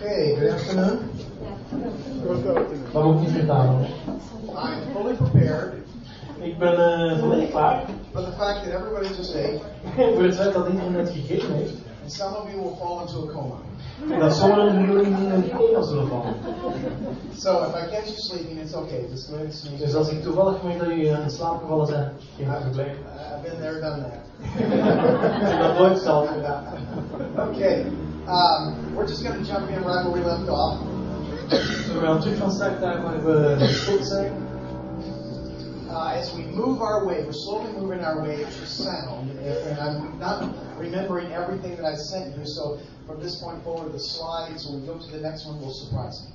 Okay, good afternoon. Ik niet. I'm fully prepared Ik ben eh volledig klaar. for the fact that everybody just ate, Voor het feit dat iedereen het gegeten heeft. and some of you will fall into a coma. En dat sommigen van jullie in een coma zullen vallen. So if I catch you sleeping, it's okay. Just go ahead and. Dus als ik toevallig merk dat jullie in slaap gevallen zijn, geen probleem. I've been there, done that. Ik heb dat nooit zelf gedaan. Okay, um, we're just going to jump in right where we left off. Dus we gaan terug van start daar waar we gestopt zijn. Uh, as we move our way, we're slowly moving our way to sound, and I'm not remembering everything that I sent you. So from this point forward, the slides, when we go to the next one, will surprise me.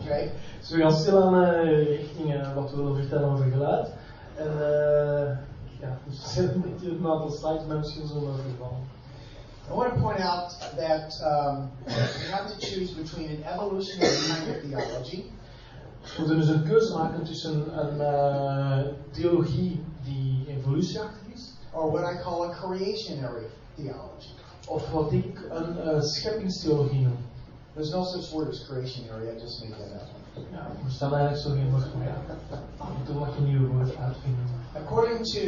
Okay. So we gaan stilaan uh, richting uh, wat we willen vertellen over geluid. En uh, ja, dus zijn een beetje een aantal slides, maar misschien zullen we vervallen. I want to point out that um, you have to choose between an evolutionary kind of theology We moeten dus een keuze maken tussen een uh, theologie die evolutieachtig is, or what I call a creationary theology. of wat ik een uh, scheppingstheologie noem. There's no such word as creationary, I just made that up. Ja, er staat eigenlijk zo geen woord maar ja. Af en toe mag je een nieuw woord uitvinden. According to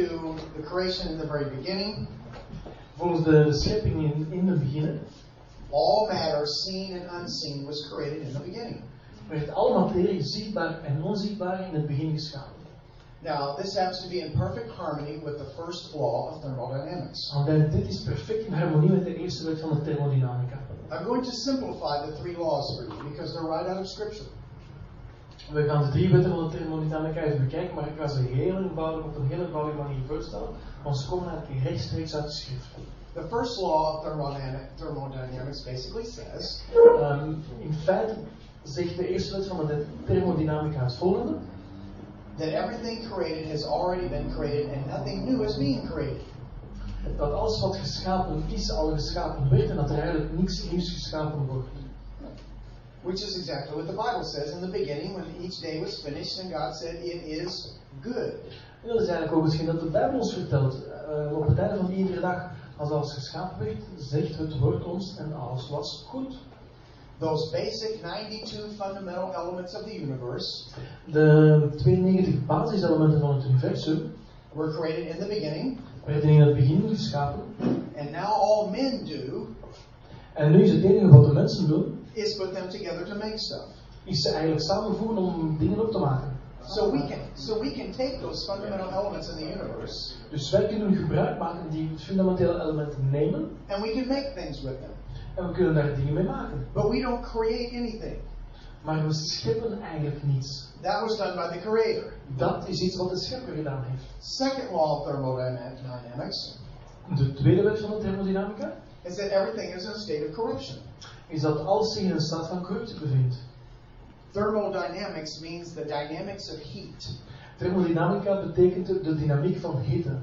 the creation in the very beginning, Volgens de schepping in, in het begin all matter, seen and unseen, was created in the beginning. werd alle materie zichtbaar en onzichtbaar in het begin geschapen. Now, this happens to be in perfect harmony with the first law of thermodynamics. Eh, dit is perfect in harmonie met de eerste wet van de thermodynamica. I'm going to simplify the three laws for you because they're right out of Scripture. We gaan de drie wetten van de thermodynamica eens bekijken, maar ik ga ze heel eenvoudig op een heel eenvoudige manier voorstellen, want ze komen eigenlijk rechtstreeks uit de schrift. The first law of thermodynamic, thermodynamics basically says Um, in feite zegt de eerste wet van de thermodynamica het volgende. that everything created has already been created and nothing new is being created. Dat alles wat geschapen is, al geschapen werd en dat er eigenlijk niks nieuws geschapen wordt. Which is exactly what the Bible says in the beginning when each day was finished and God said, It is good. En dat is eigenlijk ook hetgeen dat de Bijbel ons vertelt. Uh, op het einde van iedere dag, als alles geschapen werd, zegt het woord ons en alles was goed. Those basic 92 fundamental elements of the universe De 92 basiselementen van het universum were created in the beginning, werden in het begin geschapen. and now all men do En nu is het enige wat de mensen doen, is put them together to make stuff. is ze eigenlijk samenvoegen om dingen op te maken. So we can so we can take those fundamental elements in the universe Dus wij kunnen gebruik maken die fundamentele elementen nemen and we can make things with them. en we kunnen daar dingen mee maken. But we don't create anything. Maar we scheppen eigenlijk niets. That was done by the creator. Dat is iets wat de schepper gedaan heeft. Second law of thermodynamics De tweede wet van de thermodynamica is that everything is in a state of corruption. Is dat alles zich in een staat van corruptie bevindt. Thermodynamics means the dynamics of heat, Thermodynamica betekent de dynamiek van hitte.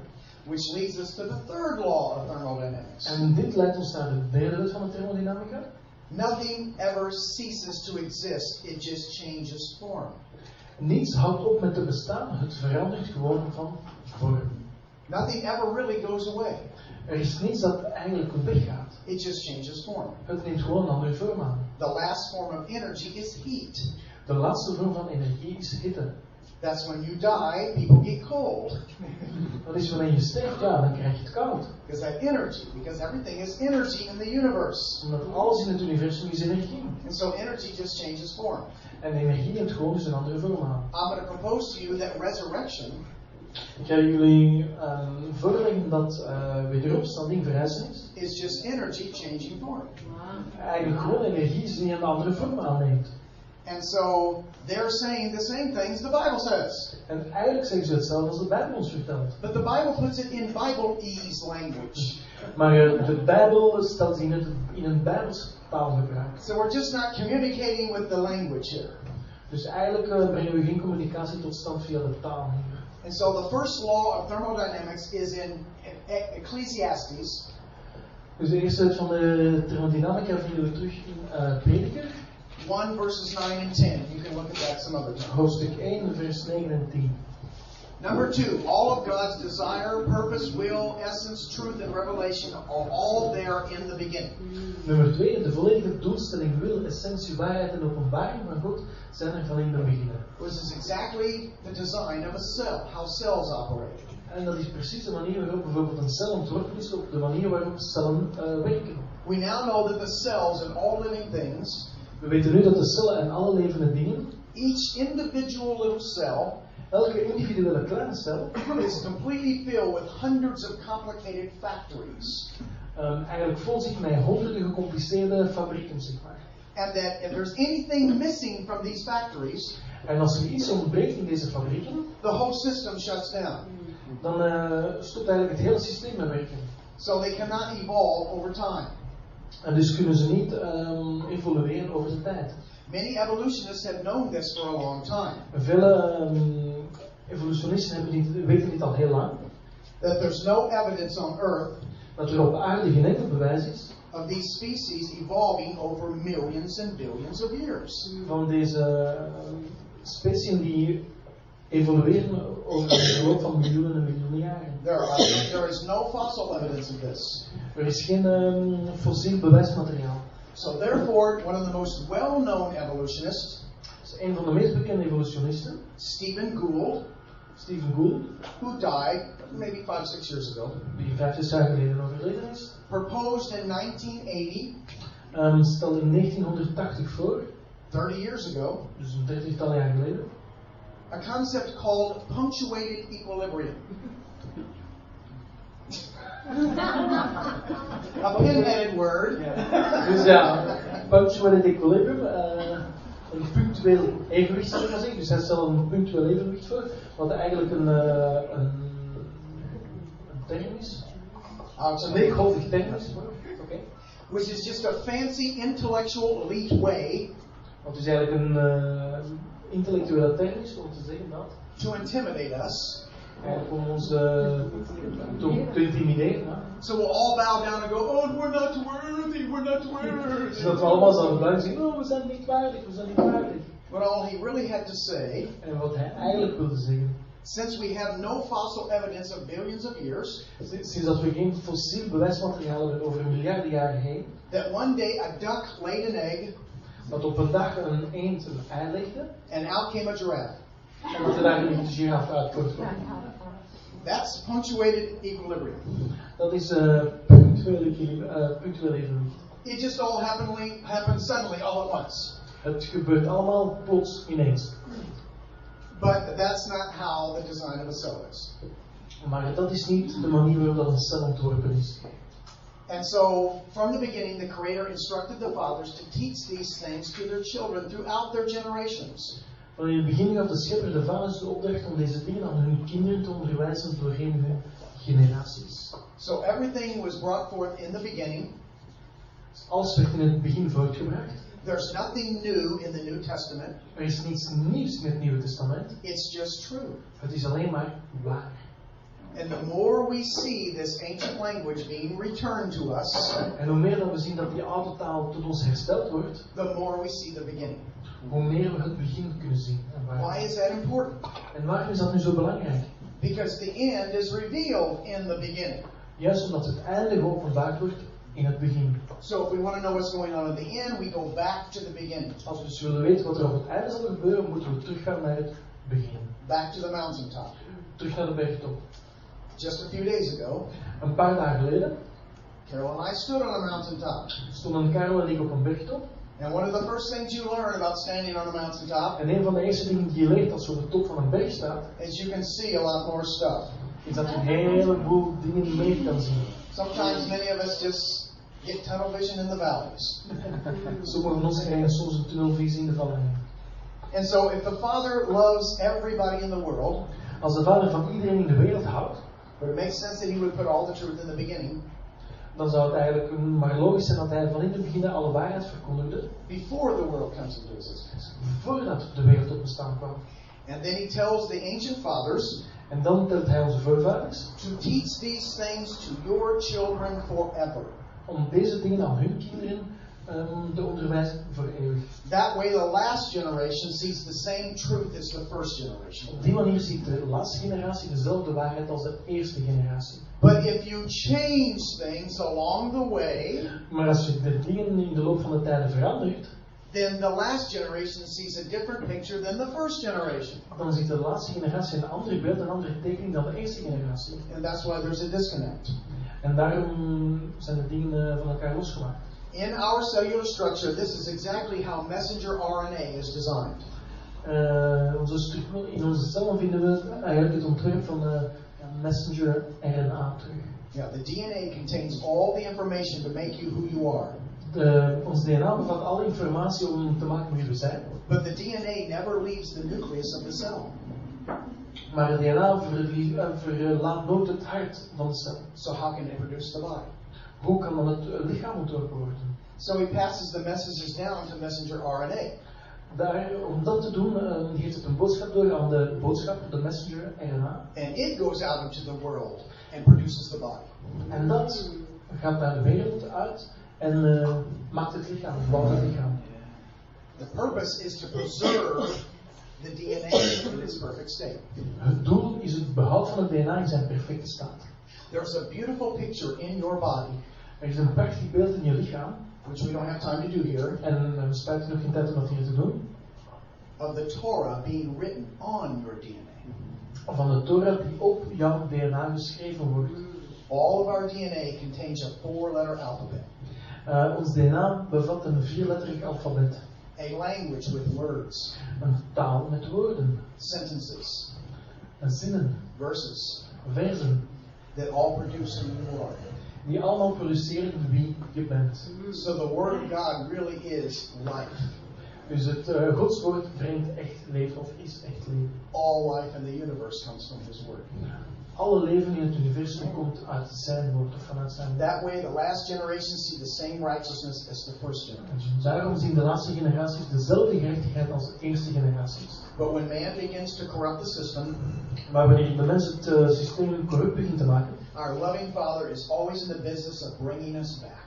which leads us to the third law of thermodynamics. En dit leidt ons naar de derde wet van de thermodynamica. Nothing ever ceases to exist, it just changes form. Niets houdt op met te bestaan, het verandert gewoon van vorm. Nothing ever really goes away, Er is niets dat eigenlijk weggaat. It just changes form. Het neemt gewoon een andere vorm aan. The last form of energy is heat. De laatste vorm van energie is hitte. That's when you die, people get cold. Dat is wanneer je sterft, ja, dan krijg je het koud. Because that energy, because everything is energy in the universe. Omdat alles in het universum is energie. And so energy just changes form. En energie neemt gewoon dus een andere vorm aan. I'm going to propose to you that resurrection Ga jullie um, voorleggen dat uh, wederopstanding verrijzen is. is just energy changing form. Eigenlijk gewoon energie is die een andere vorm aanneemt. And so they're saying the same things the Bible says. En eigenlijk zeggen ze hetzelfde als de Bijbel ons vertelt. But the Bible puts it in Bible-ease language. Maar uh, de Bijbel stelt in, het, in een Bijbels taalgebruik. So we're just not communicating with the language here. Dus eigenlijk uh, brengen we geen communicatie tot stand via de taal. And so the first law of thermodynamics is in Ecclesiastes Dus de eerste van de thermodynamica vinden we terug in uh, Prediker, 1 verses 9 and 10. You can look at that some other time. hoofdstuk 1, vers 9 en 10. Number two, all of God's desire, purpose, will, essence, truth, and revelation are all there in the beginning. Nummer 2, de volledige doelstelling wil, essentie, waarheid en openbaring van God zijn er van in het begin. This is exactly the design of a cell, how cells operate. En dat is precies de manier waarop bijvoorbeeld een cel ontworpen is, op de manier waarop cellen uh, werken. We now know that the cells in all living things, We weten nu dat de cellen en alle levende dingen, each individual little cell, elke individuele cel, is completely filled with hundreds of complicated factories. um, eigenlijk vol zit met honderden gecompliceerde fabrieken, zeg maar. And that if there's anything missing from these factories, En als er iets ontbreekt in deze fabrieken, the whole system shuts down. dan uh, stopt eigenlijk het hele systeem met werken. So they cannot evolve over time. En dus kunnen ze niet um, evolueren over de tijd. Many evolutionists have known this for a long time. Vele um, evolutionisten hebben dit, weten dit al heel lang. That there's no evidence on Earth Dat er op aarde geen enkel bewijs is of these species evolving over millions and billions of years. van deze uh, specien die evolueren over de loop van miljoenen en miljoenen jaren. There, are, there is no fossil evidence of this. Er is geen um, fossiel bewijsmateriaal. So therefore, one of the most well-known evolutionists, Dus een van de meest bekende evolutionisten, Stephen Gould, Stephen Gould, who died maybe five, six years ago, die vijf, zes jaar geleden overleden is, proposed in 1980, um, stelde in 1980 voor, 30 years ago, dus een dertigtal jaar geleden, a concept called punctuated equilibrium. a pin-headed word. Dus ja, punctual equilibrium, uh, een punctueel evenwicht zou ik maar zeggen. Dus hij stelt een punctueel evenwicht voor, wat eigenlijk een, uh, een, een term is. Uh, Een leegholvig term is. Oké. which is just a fancy intellectual elite way Wat dus eigenlijk een uh, intellectuele term is om te zeggen dat. to intimidate us. Om ons uh, te, te intimideren. Ja. So we'll all bow down and go, oh, we're not worthy, we're not worthy. Zodat we allemaal zouden blijven zeggen, oh we zijn niet waardig, we zijn niet waardig. But all he really had to say, En wat hij eigenlijk wilde zeggen, since we have no fossil evidence of billions of years, sinds dat we geen fossiel bewijsmateriaal hebben over miljarden jaren heen, that one day a duck laid an egg dat op een dag een eend een ei legde and out came a giraffe. en dat er daar een giraffe uitkomt. That's punctuated equilibrium. Dat is uh, punctueel, uh, punctueel evenwicht. It just all happened, happened suddenly all at once. Het gebeurt allemaal plots ineens. But that's not how the design of a cell is. Maar dat is niet de manier waarop dat een cel ontworpen is. And so, from the beginning, the Creator instructed the fathers to teach these things to their children throughout their generations. Van in het begin gaf de schepper de vaders de opdracht om deze dingen aan hun kinderen te onderwijzen doorheen hun generaties. So, everything was brought forth in the beginning. Alles werd in het begin voortgebracht. There's nothing new in the New Testament, Er is niets nieuws in het Nieuwe Testament. it's just true. Het is alleen maar waar. And the more we see this ancient language being returned to us, En hoe meer dat we zien dat die oude taal tot ons hersteld wordt, the more we see the beginning. hoe meer we het begin kunnen zien. En, Why is that important? en waarom is dat nu zo belangrijk? Because the end is revealed in the beginning. Juist omdat het einde geopenbaard wordt in het begin. So if we want to know what's going on in the end, we go back to the beginning, Als we dus willen weten wat er op het einde zal gebeuren, moeten we teruggaan naar het begin. back to the mountaintop. Terug naar de bergtop. Just a few days ago, Een paar dagen geleden Carol and I stood on a mountaintop. stonden Karel en ik op een bergtop. And one of the first things you learn about standing on a mountaintop En een van de eerste dingen die je leert als je op de top van een berg staat, is you can see a lot more stuff. is dat je een heleboel dingen meer kan zien. Sometimes many of us just get tunnel vision in the valleys. Ons krijgen soms een tunnelvisie in de vallei. And so if the Father loves everybody in the world, Als de vader van iedereen in de wereld houdt, but it makes sense that he would put all the truth in the beginning, dan zou het eigenlijk maar logisch zijn dat hij van in het begin alle waarheid verkondigde, before the world comes into existence. voordat de wereld tot bestaan kwam. And then he tells the ancient fathers En dan telt hij onze voorvaders to teach these things to your children forever. Om deze dingen aan hun kinderen um, te onderwijzen voor eeuwig. That way, the last generation sees the same truth as the first generation. Op die manier ziet de laatste generatie dezelfde waarheid als de eerste generatie. But if you change things along the way, Maar als je de dingen in de loop van de tijden verandert, then the last generation sees a different picture than the first generation. dan ziet de laatste generatie een ander beeld, een andere tekening dan de eerste generatie. And that's why there's a disconnect. En daarom zijn de dingen eh, van elkaar losgemaakt. In our cellular structure, this is exactly how messenger RNA is designed. Eh, onze structuur, in onze cellen vinden we eigenlijk het ontwerp van de messenger RNA terug. Yeah, the DNA contains all the information to make you who you are. De, ons DNA bevat alle informatie om te maken wie we zijn. But the DNA never leaves the nucleus of the cell. Maar het DNA verlie- eh, verlaat nooit het hart van de cel. So how can it produce the body? Hoe kan dan het eh, lichaam ontworpen worden? So he passes the messages down to messenger RNA. Daar, om dat te doen, eh, geeft het een boodschap door aan de boodschap, de messenger RNA. And it goes out into the world and produces the body. En dat gaat naar de wereld uit en eh, maakt het lichaam, bouwt het lichaam. The purpose is to preserve the DNA in its perfect state. Het doel is het behoud van het DNA in zijn perfecte staat. There's a beautiful picture in your body, Er is een prachtig beeld in je lichaam, which we don't have time to do here, en eh, we spijt nog geen tijd om dat hier te doen, of the Torah being written on your DNA. van de Torah die op jouw DNA geschreven wordt. All of our DNA contains a four letter alphabet, Eh, ons DNA bevat een vierletterig alfabet, a language with words, een taal met woorden, sentences, en zinnen, verses versen, that all produce who you are. die allemaal produceren wie je bent. So the Word of God really is life. Dus het eh, Gods woord brengt echt leven, of is echt leven. All life in the universe comes from His Word. Alle leven in het universum komt uit zijn woord of vanuit zijn. That way, the last generation see the same righteousness as the first generation. En daarom zien de laatste generaties dezelfde gerechtigheid als de eerste generaties. But when man begins to corrupt the system, Maar wanneer de mens het eh, systeem corrupt begint te maken, our loving Father is always in the business of bringing us back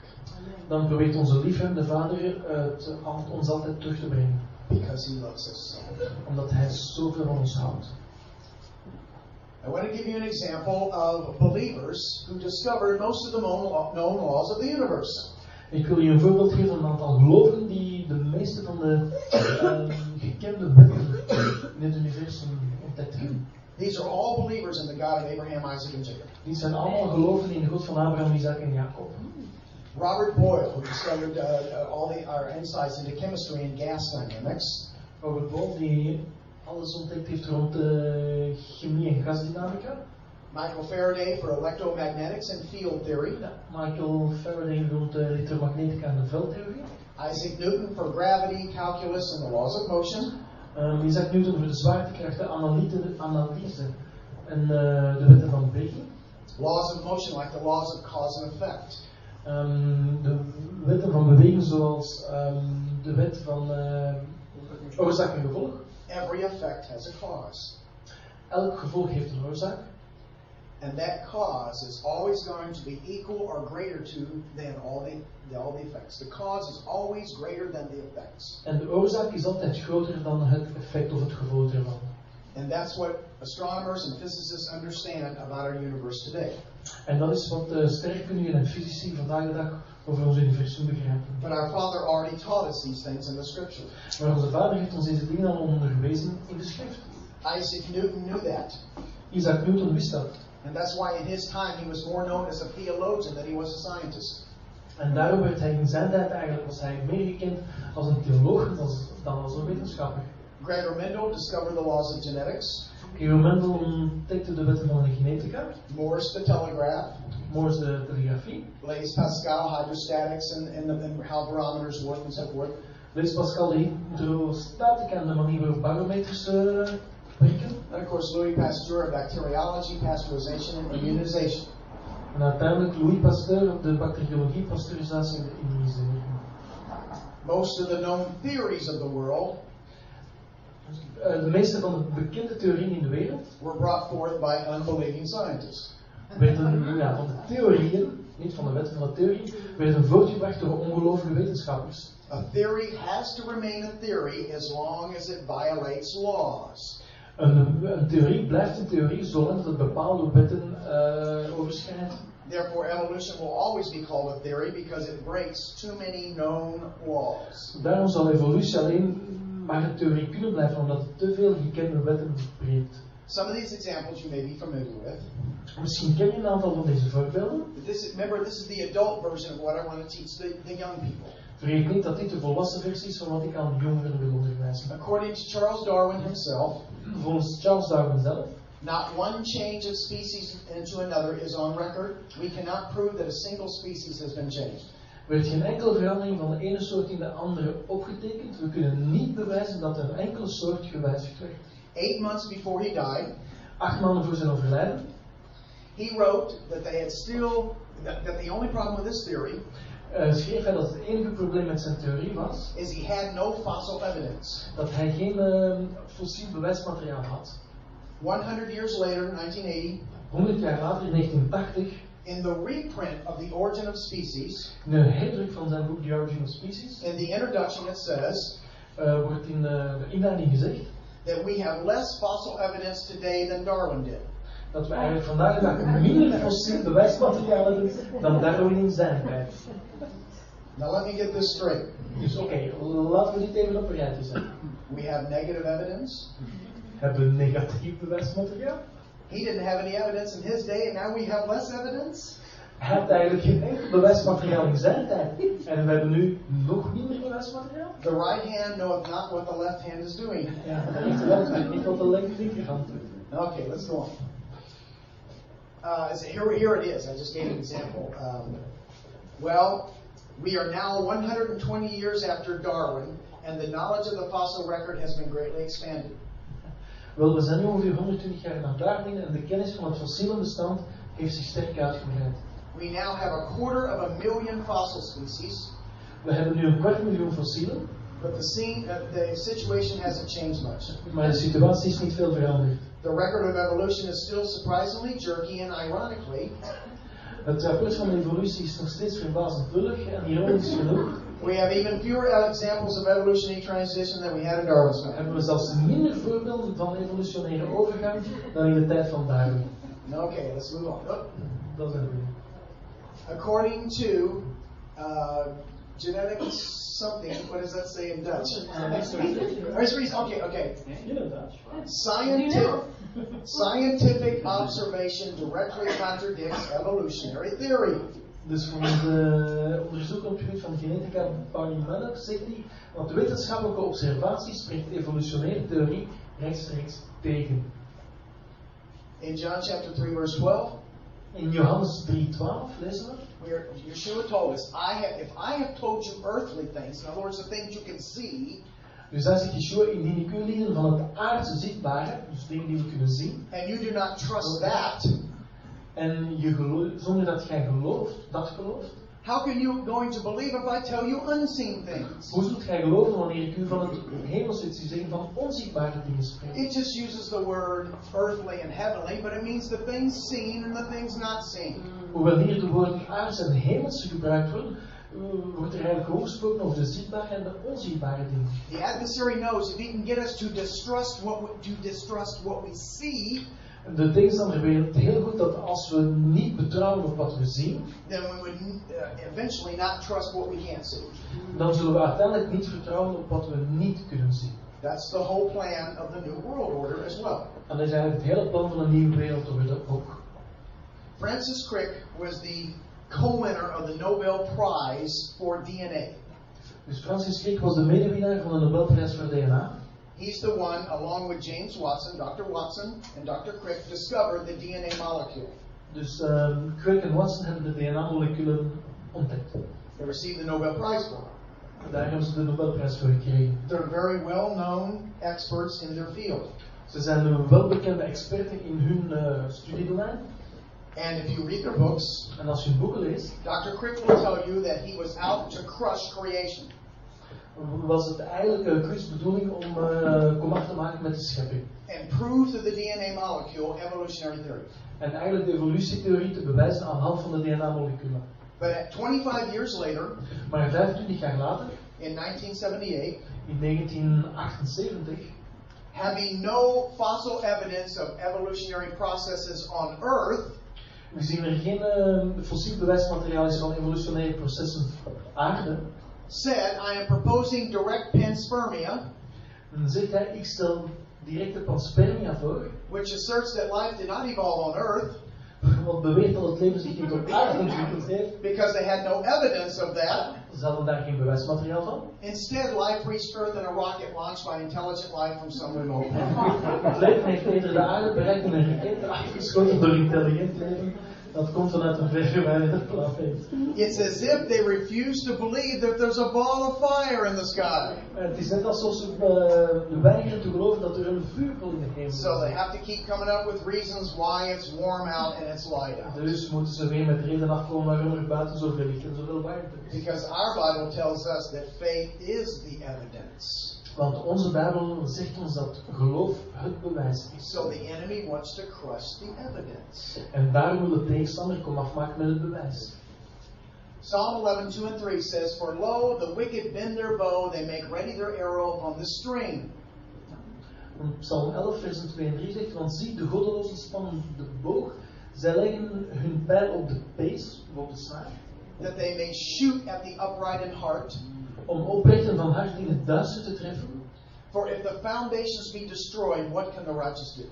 dan probeert onze liefhebbende vader het, al- ons altijd terug te brengen. because He loves us so. Omdat hij zoveel van ons houdt. I want to give you an example of believers who discovered most of the known laws of the universe. Ik wil je een voorbeeld geven van een aantal gelovigen die de meeste van de eh, gekende wetten in het universum ontdekt hebben. These are all believers in the God of Abraham, Isaac, and Jacob. Die zijn allemaal gelovigen in de God van Abraham, Isaac en Jacob. Robert Boyle, who discovered uh, uh, all the, our insights into chemistry and gas dynamics. Robert Boyle, die alles ontdekt heeft rond de chemie en gasdynamica. Michael Faraday for electromagnetics and field theory. Ja, Michael Faraday rond de elektromagnetica en de veldtheorie. Isaac Newton for gravity, calculus, and the laws of motion. Um, Isaac Newton voor de zwaartekrachten, analyse, analyse en uh, de wetten van beweging. Laws of motion, like the laws of cause and effect. Um, de wetten van beweging, zoals um, de wet van uh, oorzaak en gevolg. Every effect has a cause. Elk gevolg heeft een oorzaak. And that cause is always going to be equal or greater to than all the, the all the effects. The cause is always greater than the effects. En de oorzaak is altijd groter dan het effect of het gevolg ervan. That's what astronomers and physicists understand about our universe today. En dat is wat de sterrenkundigen en fysici vandaag de dag over ons universum begrijpen. But our Father already taught us these things in the Scripture. Maar onze vader heeft ons deze dingen al onderwezen in de schrift. Isaac Newton knew that. Isaac Newton wist dat. And that's why in his time he was more known as a theologian than he was a scientist. En daarom werd hij in zijn tijd eigenlijk was hij meer gekend als een theoloog dan als een wetenschapper. Gregor Mendel discovered the laws of genetics. Gregor Mendel ontdekte de wetten van de genetica, Morse the telegraph. Morse de telegrafie, Blaise Pascal hydrostatics and, and, the, and how barometers work and so forth. Blaise Pascal de hydrostatica en de manier waarop barometers uh, werken. And of course Louis Pasteur bacteriology, pasteurization, and immunization. En uiteindelijk Louis Pasteur op de bacteriologie, pasteurisatie en de immunisering. Most of the known theories of the world Uh, de meeste van de bekende theorieën in de wereld were brought forth by unbelieving scientists. werden ja, van de theorieën niet van de wetten van de theorie, werden voortgebracht door ongelovige wetenschappers. A theory has to remain a theory as long as it violates laws. Een, een theorie blijft een theorie zolang het bepaalde wetten uh, overschrijdt. Therefore, evolution will always be called a theory because it breaks too many known laws. Daarom zal evolutie alleen maar een theorie kunnen blijven, omdat het te veel gekende wetten breekt. Some of these examples you may be familiar with. Misschien ken je een aantal van deze voorbeelden. This, remember, this is the adult version of what I want to teach the, the young people. Vergeet niet dat dit de volwassen versie is van wat ik aan jongeren wil onderwijzen. According to Charles Darwin himself, volgens Charles Darwin zelf, not one change of species into another is on record. We cannot prove that a single species has been changed. Werd geen enkele verandering van de ene soort in de andere opgetekend. We kunnen niet bewijzen dat er een enkele soort gewijzigd werd. Eight months before he died, acht maanden voor zijn overlijden, he wrote that they had still that, that the only problem with this theory uh, schreef hij dat het enige probleem met zijn theorie was, is he had no fossil evidence. dat hij geen uh, fossiel bewijsmateriaal had. 100 years later, 1980, 100 jaar later, in 1980, in the reprint of The Origin of Species, in een herdruk van zijn boek The Origin of Species, in the introduction it says, uh, wordt in de inleiding gezegd, that we have less fossil evidence today than Darwin did. Dat we eigenlijk vandaag de dag minder fossiel bewijsmateriaal hebben dan Darwin in zijn tijd. Now let me get this straight. Dus oké, okay, laten we dit even op een rijtje zetten. We have negative evidence. Hebben we negatief bewijsmateriaal? He didn't have any evidence in his day, and now we have less evidence. Hij had eigenlijk geen enkel bewijsmateriaal in zijn tijd. En we hebben nu nog minder bewijsmateriaal. The right hand knoweth not what the left hand is doing. Ja, de rechterhand weet niet wat de linkerhand doet. Okay, let's go on. Uh, here, here it is. I just gave an example. Um, well, we are now 120 years after Darwin, and the knowledge of the fossil record has been greatly expanded. Wel, we zijn nu ongeveer 120 jaar na Darwin en de kennis van het fossiele bestand heeft zich sterk uitgebreid. We now have a quarter of a million fossil species. We hebben nu een kwart miljoen fossielen. But the, scene, uh, the situation hasn't changed much. Maar de situatie is niet veel veranderd. The record of evolution is still surprisingly jerky and ironically. Het rapport van de evolutie is nog steeds verbazend bullig en ironisch genoeg. We have even fewer examples of evolutionary transition than we had in Darwin's time. Hebben we zelfs minder voorbeelden van evolutionaire overgang dan in de tijd van Darwin. Okay, let's move on. Oh. Dat is een According to uh, genetic something, what does that say in Dutch? okay, okay. Scientific, scientific observation directly contradicts evolutionary theory. Dus volgens de onderzoek op het gebied van genetica Barney Miller zegt hij, want wetenschappelijke observatie spreekt evolutionaire theorie rechtstreeks tegen. In John chapter 3 verse 12, in Johannes 3:12 lezen we. Where Yeshua told us, I have, if I have told you earthly things, in other words, the things you can see. Dus daar zegt Yeshua, indien ik u lieden van het aardse zichtbare, dus dingen die we kunnen zien. And you do not trust that. En je gelooft, zonder dat jij gelooft, dat gelooft. How can you going to believe if I tell you unseen things? Hoe zult gij geloven wanneer ik u van het hemelse zie zeggen van onzichtbare dingen spreek? It just uses the word earthly and heavenly, but it means the things seen and the things not seen. Hoewel hier de woorden aards en hemelse gebruikt worden, uh, wordt er eigenlijk ook gesproken over de zichtbare en de onzichtbare dingen. The adversary knows if he can get us to distrust what we, to distrust what we see. De tegenstander weet heel goed dat als we niet betrouwen op wat we zien, then we would uh, eventually not trust what we can't see. Dan zullen we uiteindelijk niet vertrouwen op wat we niet kunnen zien. That's the whole plan of the New World Order as well. En dat is eigenlijk het hele plan van een nieuwe wereldorde ook. Francis Crick was the co-winner of the Nobel Prize for DNA. Dus Francis Crick was de medewinnaar van de Nobelprijs voor DNA. He's the one, along with James Watson, Dr. Watson, and Dr. Crick, discovered the DNA molecule. Dus um, Crick en Watson hebben de DNA-moleculen ontdekt. They received the Nobel Prize for it. Daar hebben ze de Nobelprijs voor gekregen. They're very well-known experts in their field. Ze zijn een welbekende experten in hun uh, studiedomein. And if you read their books, en als je hun boeken leest, Dr. Crick will tell you that he was out to crush creation. Was het eigenlijk uh, bedoeling om uh, komaf te maken met de schepping. And prove to the DNA molecule evolutionary theory. En eigenlijk de evolutietheorie te bewijzen aan de hand van de DNA-moleculen. But at 25 years later, Maar 25 jaar later, in 1978, in 1978, having no fossil evidence of evolutionary processes on Earth, gezien er geen uh, fossiel bewijsmateriaal is van evolutionaire processen op aarde, said, I am proposing direct panspermia, dan zegt hij, ik stel directe panspermia voor, which asserts that life did not evolve on Earth wat beweert dat het leven zich niet op aarde ontwikkeld heeft. because they had no evidence of that. Ze hadden daar geen bewijsmateriaal van. Instead, life reached Earth in a rocket launched by intelligent life from some remote. Het leven heeft eerder de aarde bereikt en een rakete afgeschoten door intelligent leven. Dat komt vanuit een verwijderde planeet. It's as if they refuse to believe that there's a ball of fire in the sky. Het is net alsof ze uh, weigeren te geloven dat er een vuurbol in de hemel is. So they have to keep coming up with reasons why it's warm out and it's light out. Dus moeten ze weer met reden afkomen waarom er buiten licht en zoveel warmte is. Because our Bible tells us that faith is the evidence. Want onze Bijbel zegt ons dat geloof het bewijs is. So the enemy wants to crush the evidence. En daarom wil de tegenstander komen afmaken met het bewijs. Psalm 11, 2 and 3 says, For lo, the wicked bend their bow, they make ready their arrow upon the string. Psalm 11, vers 2 en 3 zegt, want zie, de goddelozen spannen de boog, zij leggen hun pijl op de pees, op de snaar, that they may shoot at the upright in heart. Om oprechten van hart in het duister te treffen. For if the foundations be destroyed, what can the righteous do?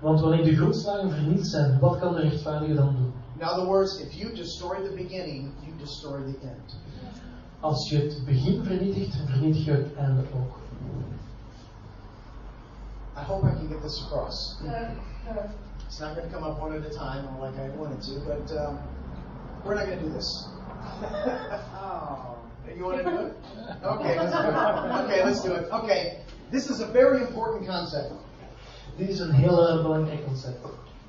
Want wanneer de grondslagen vernield zijn, wat kan de rechtvaardige dan doen? In other words, if you destroy the beginning, you destroy the end. Als je het begin vernietigt, vernietig je het einde ook. I hope I can get this across. It's not going to come up one at a time or like I wanted to, but um, we're not going to do this. oh. You want to do it? Okay, let's do it. Okay, let's do it. Okay, this is a very important concept. Dit is een heel uh, belangrijk concept.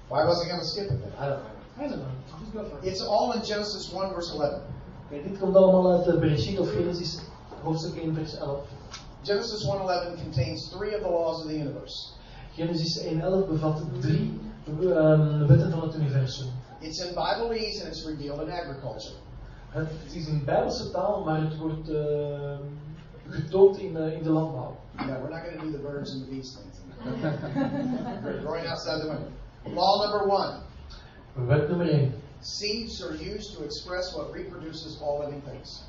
Why was I going to skip it? I don't know. I don't know. Just go for it. It's all in Genesis 1, verse 11. Oké, dit komt allemaal uit de Bereshit of Genesis, hoofdstuk 1, vers 11. Genesis 1:11 contains three of the laws of the universe. Genesis 1.11 bevat drie um, wetten van het universum. It's in Bible Bibleese and it's revealed in agriculture. Het is in Bijbelse taal, maar het wordt uh, getoond in, uh, in de landbouw. Yeah, we're not going to do the birds and the bees things. we're going outside the window. Law number one. Wet nummer 1. Seeds are used to express what reproduces all living things.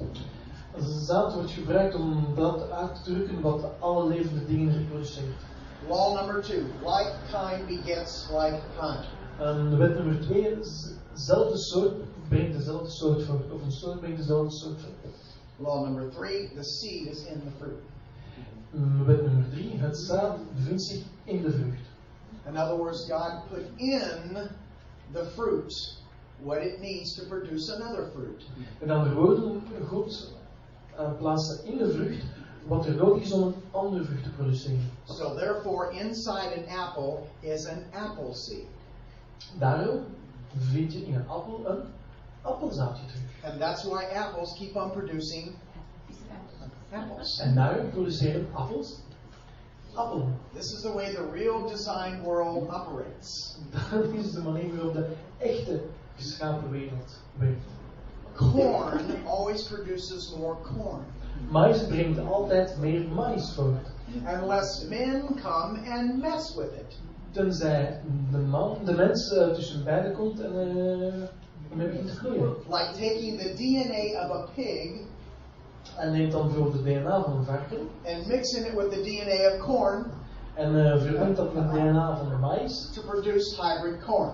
Zaad wordt gebruikt om dat uit te drukken wat alle levende dingen reproduceert. Law number two. Like kind begets like kind. Um, wet nummer 2. Zelfde soort brengt dezelfde soort voort. Of een soort brengt dezelfde soort. Law number three. The seed is in the fruit. Um, wet nummer 3. Het zaad bevindt zich in de vrucht. In other words, God put in the fruit what it needs to produce another fruit. Met andere woorden, God uh, plaatst in de vrucht wat er nodig is om een andere vrucht te produceren. So therefore, inside an apple is an apple seed. Daarom vind je in een appel een appelzaadje terug. And that's why apples keep on producing apples. En daarom produceren appels appelen. This is the way the real design world operates. Dat is de manier waarop de echte geschapen wereld werkt. Corn always produces more corn. Mais brengt altijd meer mais voort. Unless men come and mess with it. Tenzij de, man, de mens uh, tussen beiden komt en uh, ermee begint te knoeien. Like taking the DNA of a pig En neemt dan bijvoorbeeld het DNA van een varken and mixing it with the DNA of corn en uh, vermengt dat met het DNA van de mais to produce hybrid corn.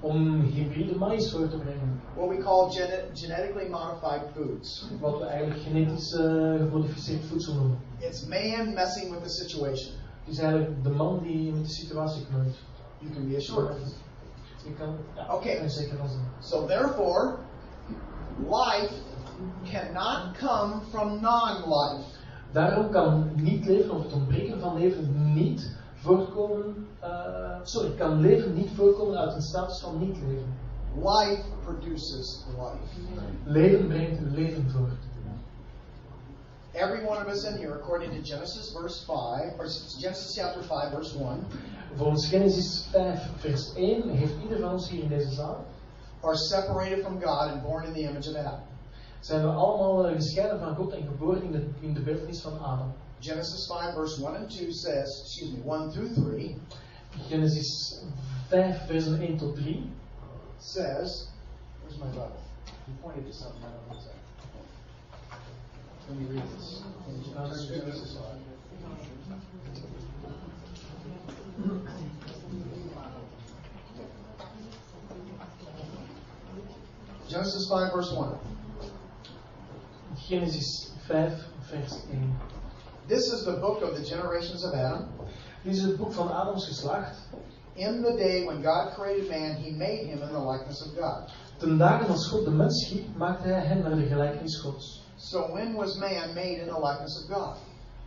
om hybride mais voor te brengen. What we call gene- genetically modified foods. Wat we eigenlijk genetisch uh, gemodificeerd voedsel noemen. It's man messing with the situation. Is eigenlijk de man die met de situatie knoeit. You can be assured. Je kan, ja, je zeker van zijn. So therefore, life cannot come from non-life. Daarom kan niet leven, of het ontbreken van leven, niet voortkomen. Uh, sorry, kan leven niet voortkomen uit een status van niet leven. Life produces life. Leven brengt leven voort. Every one of us in here, according to Genesis verse 5, or Genesis chapter 5, verse 1, Volgens Genesis 5, vers 1 heeft ieder van ons hier in deze zaal are separated from God and born in the image of Adam. Zijn we allemaal eh, gescheiden van God en geboren in de, in de beeldenis van Adam. Genesis 5, verse 1 and 2 says, excuse me, 1 through 3 Genesis 5, versen 1 tot 3. says, where's my Bible? You pointed to something, I don't know Let me read this. Genesis 5. Genesis 5, verse 1. Genesis 5, vers 1. This is the book of the generations of Adam. Dit is het boek van Adams geslacht. In the day when God created man, he made him in the likeness of God. Ten dagen als God de mens schiep, maakte hij hem naar de gelijkenis Gods. So when was man made in the likeness of God?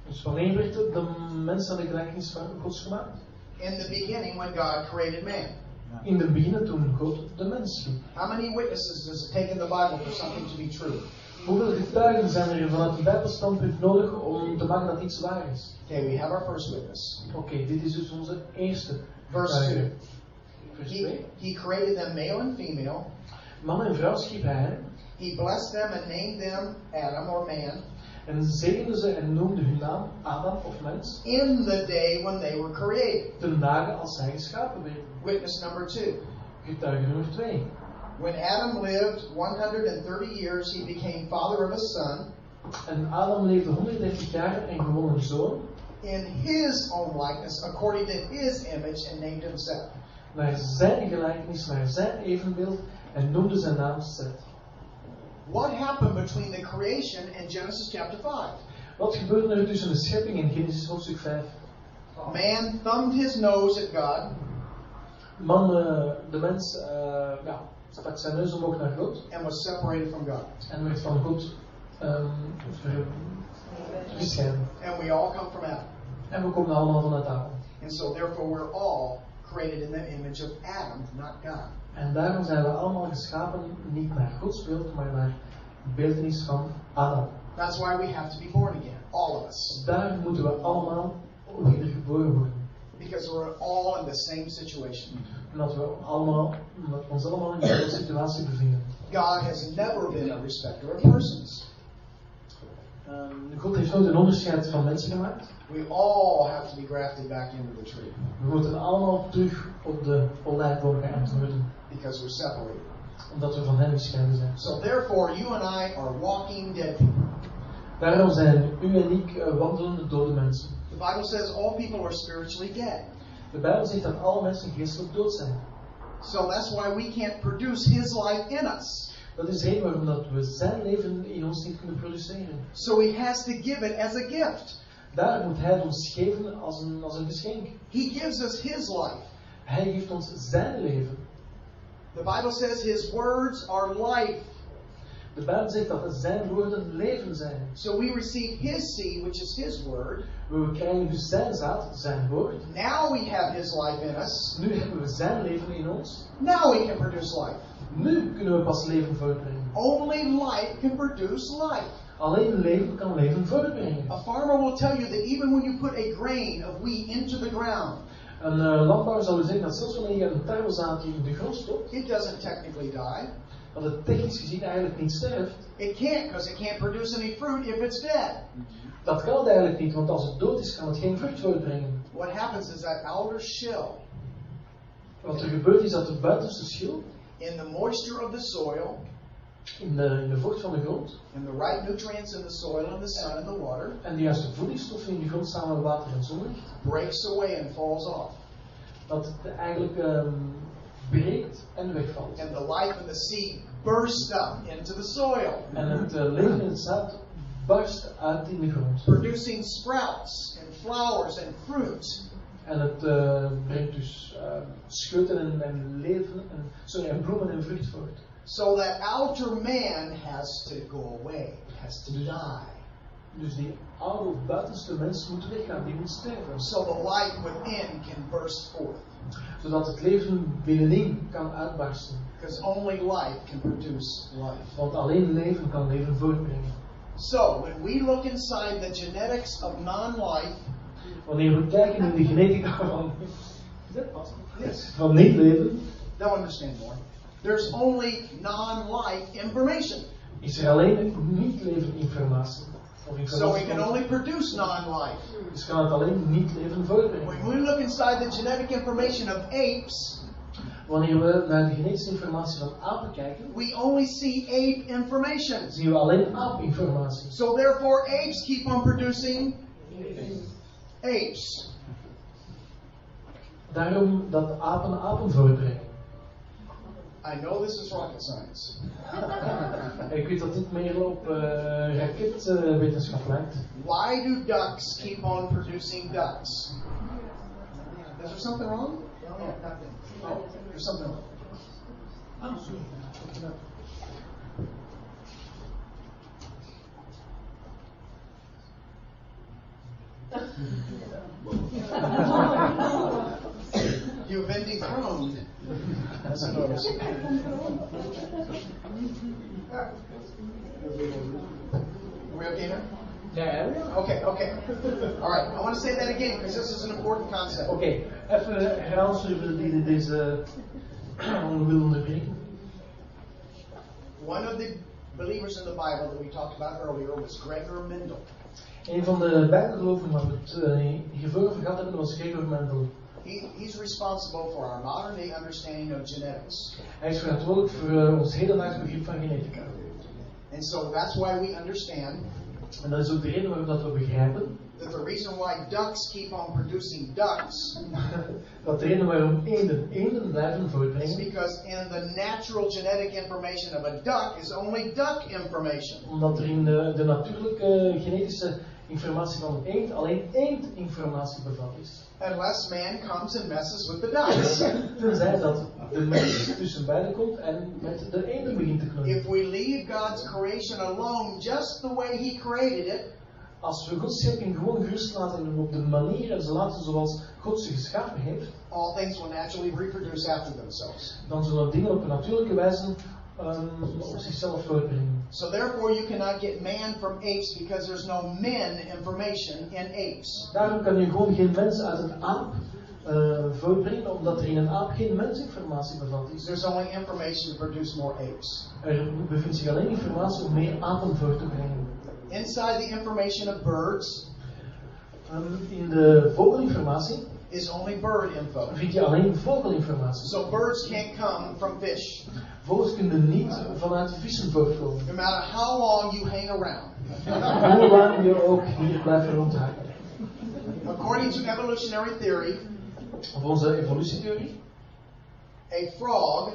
Dus wanneer werd de mens naar de gelijkenis van Gods gemaakt? In the beginning when God created man. In de begin toen God de mens schiep. How many witnesses does it take in the Bible for something to be true? Hoeveel getuigen zijn er vanuit een Bijbelstandpunt nodig om te maken dat iets waar is? Okay, we have our first witness. Oké, dit is dus onze eerste Verse getuige. 2. Vers He, 2. he created them male and female. Man en vrouw schiep hij He blessed them and named them Adam or man en zegende ze en noemde hun naam Adam of mens, in the day when they were created. ten dagen als zij geschapen werden. Witness number two. Getuige nummer 2. When Adam lived 130 years, he became father of a son En Adam leefde 130 jaar en gewoon een zoon, in his own likeness, according to his image, and named him Seth. naar zijn gelijkenis, naar zijn evenbeeld, en noemde zijn naam Seth. What happened between the creation and Genesis chapter 5? Wat gebeurde er tussen de schepping en Genesis hoofdstuk 5? Man thumbed his nose at God Man, eh, de mens, eh, ja, stak zijn neus omhoog naar God and was separated from God. en werd van God ehm, ver- gescheiden. And we all come from Adam. En we komen allemaal vanuit Adam. And so therefore we're all created in the image of Adam, not God. En daarom zijn we allemaal geschapen niet naar Gods beeld, maar naar de beeldenis van Adam. That's why we have to be born again, all of us. Daar moeten we allemaal weer geboren worden. Because we're all in the same situation. Omdat we, allemaal, omdat we ons allemaal in dezelfde situatie bevinden. God has never been a respecter of persons. Ehm, God heeft nooit een onderscheid van mensen gemaakt. We all have to be grafted back into the tree We moeten allemaal terug op de olijfboom geënt worden. Because we're separated. Omdat we van hem gescheiden zijn. So therefore, you and I are walking dead people. Daarom zijn u en ik eh, wandelende dode mensen. The Bible says all people are spiritually dead. De Bijbel zegt dat alle mensen geestelijk dood zijn. So that's why we can't produce His life in us. Dat is de reden waarom dat we zijn leven in ons niet kunnen produceren. So He has to give it as a gift. Daar moet Hij het ons geven als een, als een geschenk. He gives us His life. Hij geeft ons zijn leven. The Bible says His words are life. De Bijbel zegt dat zijn woorden leven zijn. So we receive His seed, which is His word. We krijgen dus zijn zaad, zijn woord. Now we have His life in us. Nu hebben we zijn leven in ons. Now we can produce life. Nu kunnen we pas leven voortbrengen. Only life can produce life. Alleen leven kan leven voortbrengen. A farmer will tell you that even when you put a grain of wheat into the ground, Een uh, landbouwer zal u zeggen dat zelfs wanneer je een tarwezaadje in de grond stopt, it doesn't technically die. dat het technisch gezien eigenlijk niet sterft. It can't because it can't produce any fruit if it's dead. Dat kan eigenlijk niet, want als het dood is, kan het geen vrucht voortbrengen. What happens is that outer shell, Wat er gebeurt is dat de buitenste schil in the moisture of the soil, in de, in de vocht van de grond and the right nutrients in the soil and the sun and the water, en de juiste voedingsstoffen in de grond samen met water en zonlicht, breaks away and falls off. dat het eigenlijk ehm, breekt en wegvalt. And the life of the seed bursts up into the soil, En het eh, leven in het zaad barst uit in de grond. producing sprouts and flowers and fruit. En het eh, brengt dus eh, scheuten en, en leven, en, sorry, en bloemen en vrucht voort. So that outer man has to go away, has to die. Dus die oude of buitenste mens moet weggaan, die moet sterven. So the life within can burst forth. Zodat het leven binnenin kan uitbarsten. Because only life can produce life. Want alleen leven kan leven voortbrengen. So when we look inside the genetics of non-life, Wanneer we kijken in de genetica van, is dat pas? yes, van niet leven, they'll understand more. There's only non-life information. Is er alleen niet-leven informatie. Of So informatie we can only produce non-life. Dus kan het alleen niet-leven voortbrengen. When we look inside the genetic information of apes, Wanneer we naar de genetische informatie van apen kijken, we only see ape information. zien we alleen aapinformatie. So therefore, apes keep on producing apes. Daarom dat apen apen voortbrengen. I know this is rocket science. Ik weet dat dit meer op uh, raketwetenschap lijkt. Why do ducks keep on producing ducks? Is there something wrong? Oh, nothing. Oh, there's something wrong. You've been dethroned. Are we okay now? Ja, Okay, okay. All right. I want to say that again because this is an important concept. Oké, even herhalen zullen die deze wil onderbreken. One of the believers in the Bible that we talked about earlier was Gregor Mendel. Een van de bijgelovigen waar we het uh, hiervoor over gehad hebben was Gregor Mendel. He, he's responsible for our modern day understanding of genetics. Hij is verantwoordelijk voor uh, ons hedendaagse begrip van genetica. And so that's why we understand En dat is ook de reden waarom dat we begrijpen that the reason why ducks keep on producing ducks dat de reden waarom eenden eenden blijven is voortbrengen, because in the natural genetic information of a duck is only duck information. omdat er in de, de natuurlijke genetische informatie van een eend alleen eendinformatie bevat is. Unless man comes and messes with the ducks. Tenzij dat de mens tussen beiden komt en met de eenden begint te knoeien. if we leave God's creation alone just the way He created it, Als we Gods schepping gewoon gerust laten en op de manier en ze laten zoals God ze geschapen heeft, all things will naturally reproduce after themselves. dan zullen dingen op een natuurlijke wijze um, op zichzelf voortbrengen. So therefore, you cannot get man from apes because there's no men information in apes. Daarom kan je gewoon geen mens uit een aap uh, voortbrengen, omdat er in een aap geen mensinformatie bevat is. There's only information to produce more apes. Er bevindt zich alleen informatie om meer apen voor te brengen. Inside the information of birds Um, in de vogelinformatie is only bird info. vind je alleen vogelinformatie. So birds can't come from fish. Vogels kunnen niet vanuit vissen voortkomen. No matter how long you hang around. Hoe lang je ook hier blijft rondhaken. According to evolutionary theory, Op onze evolutietheorie, a frog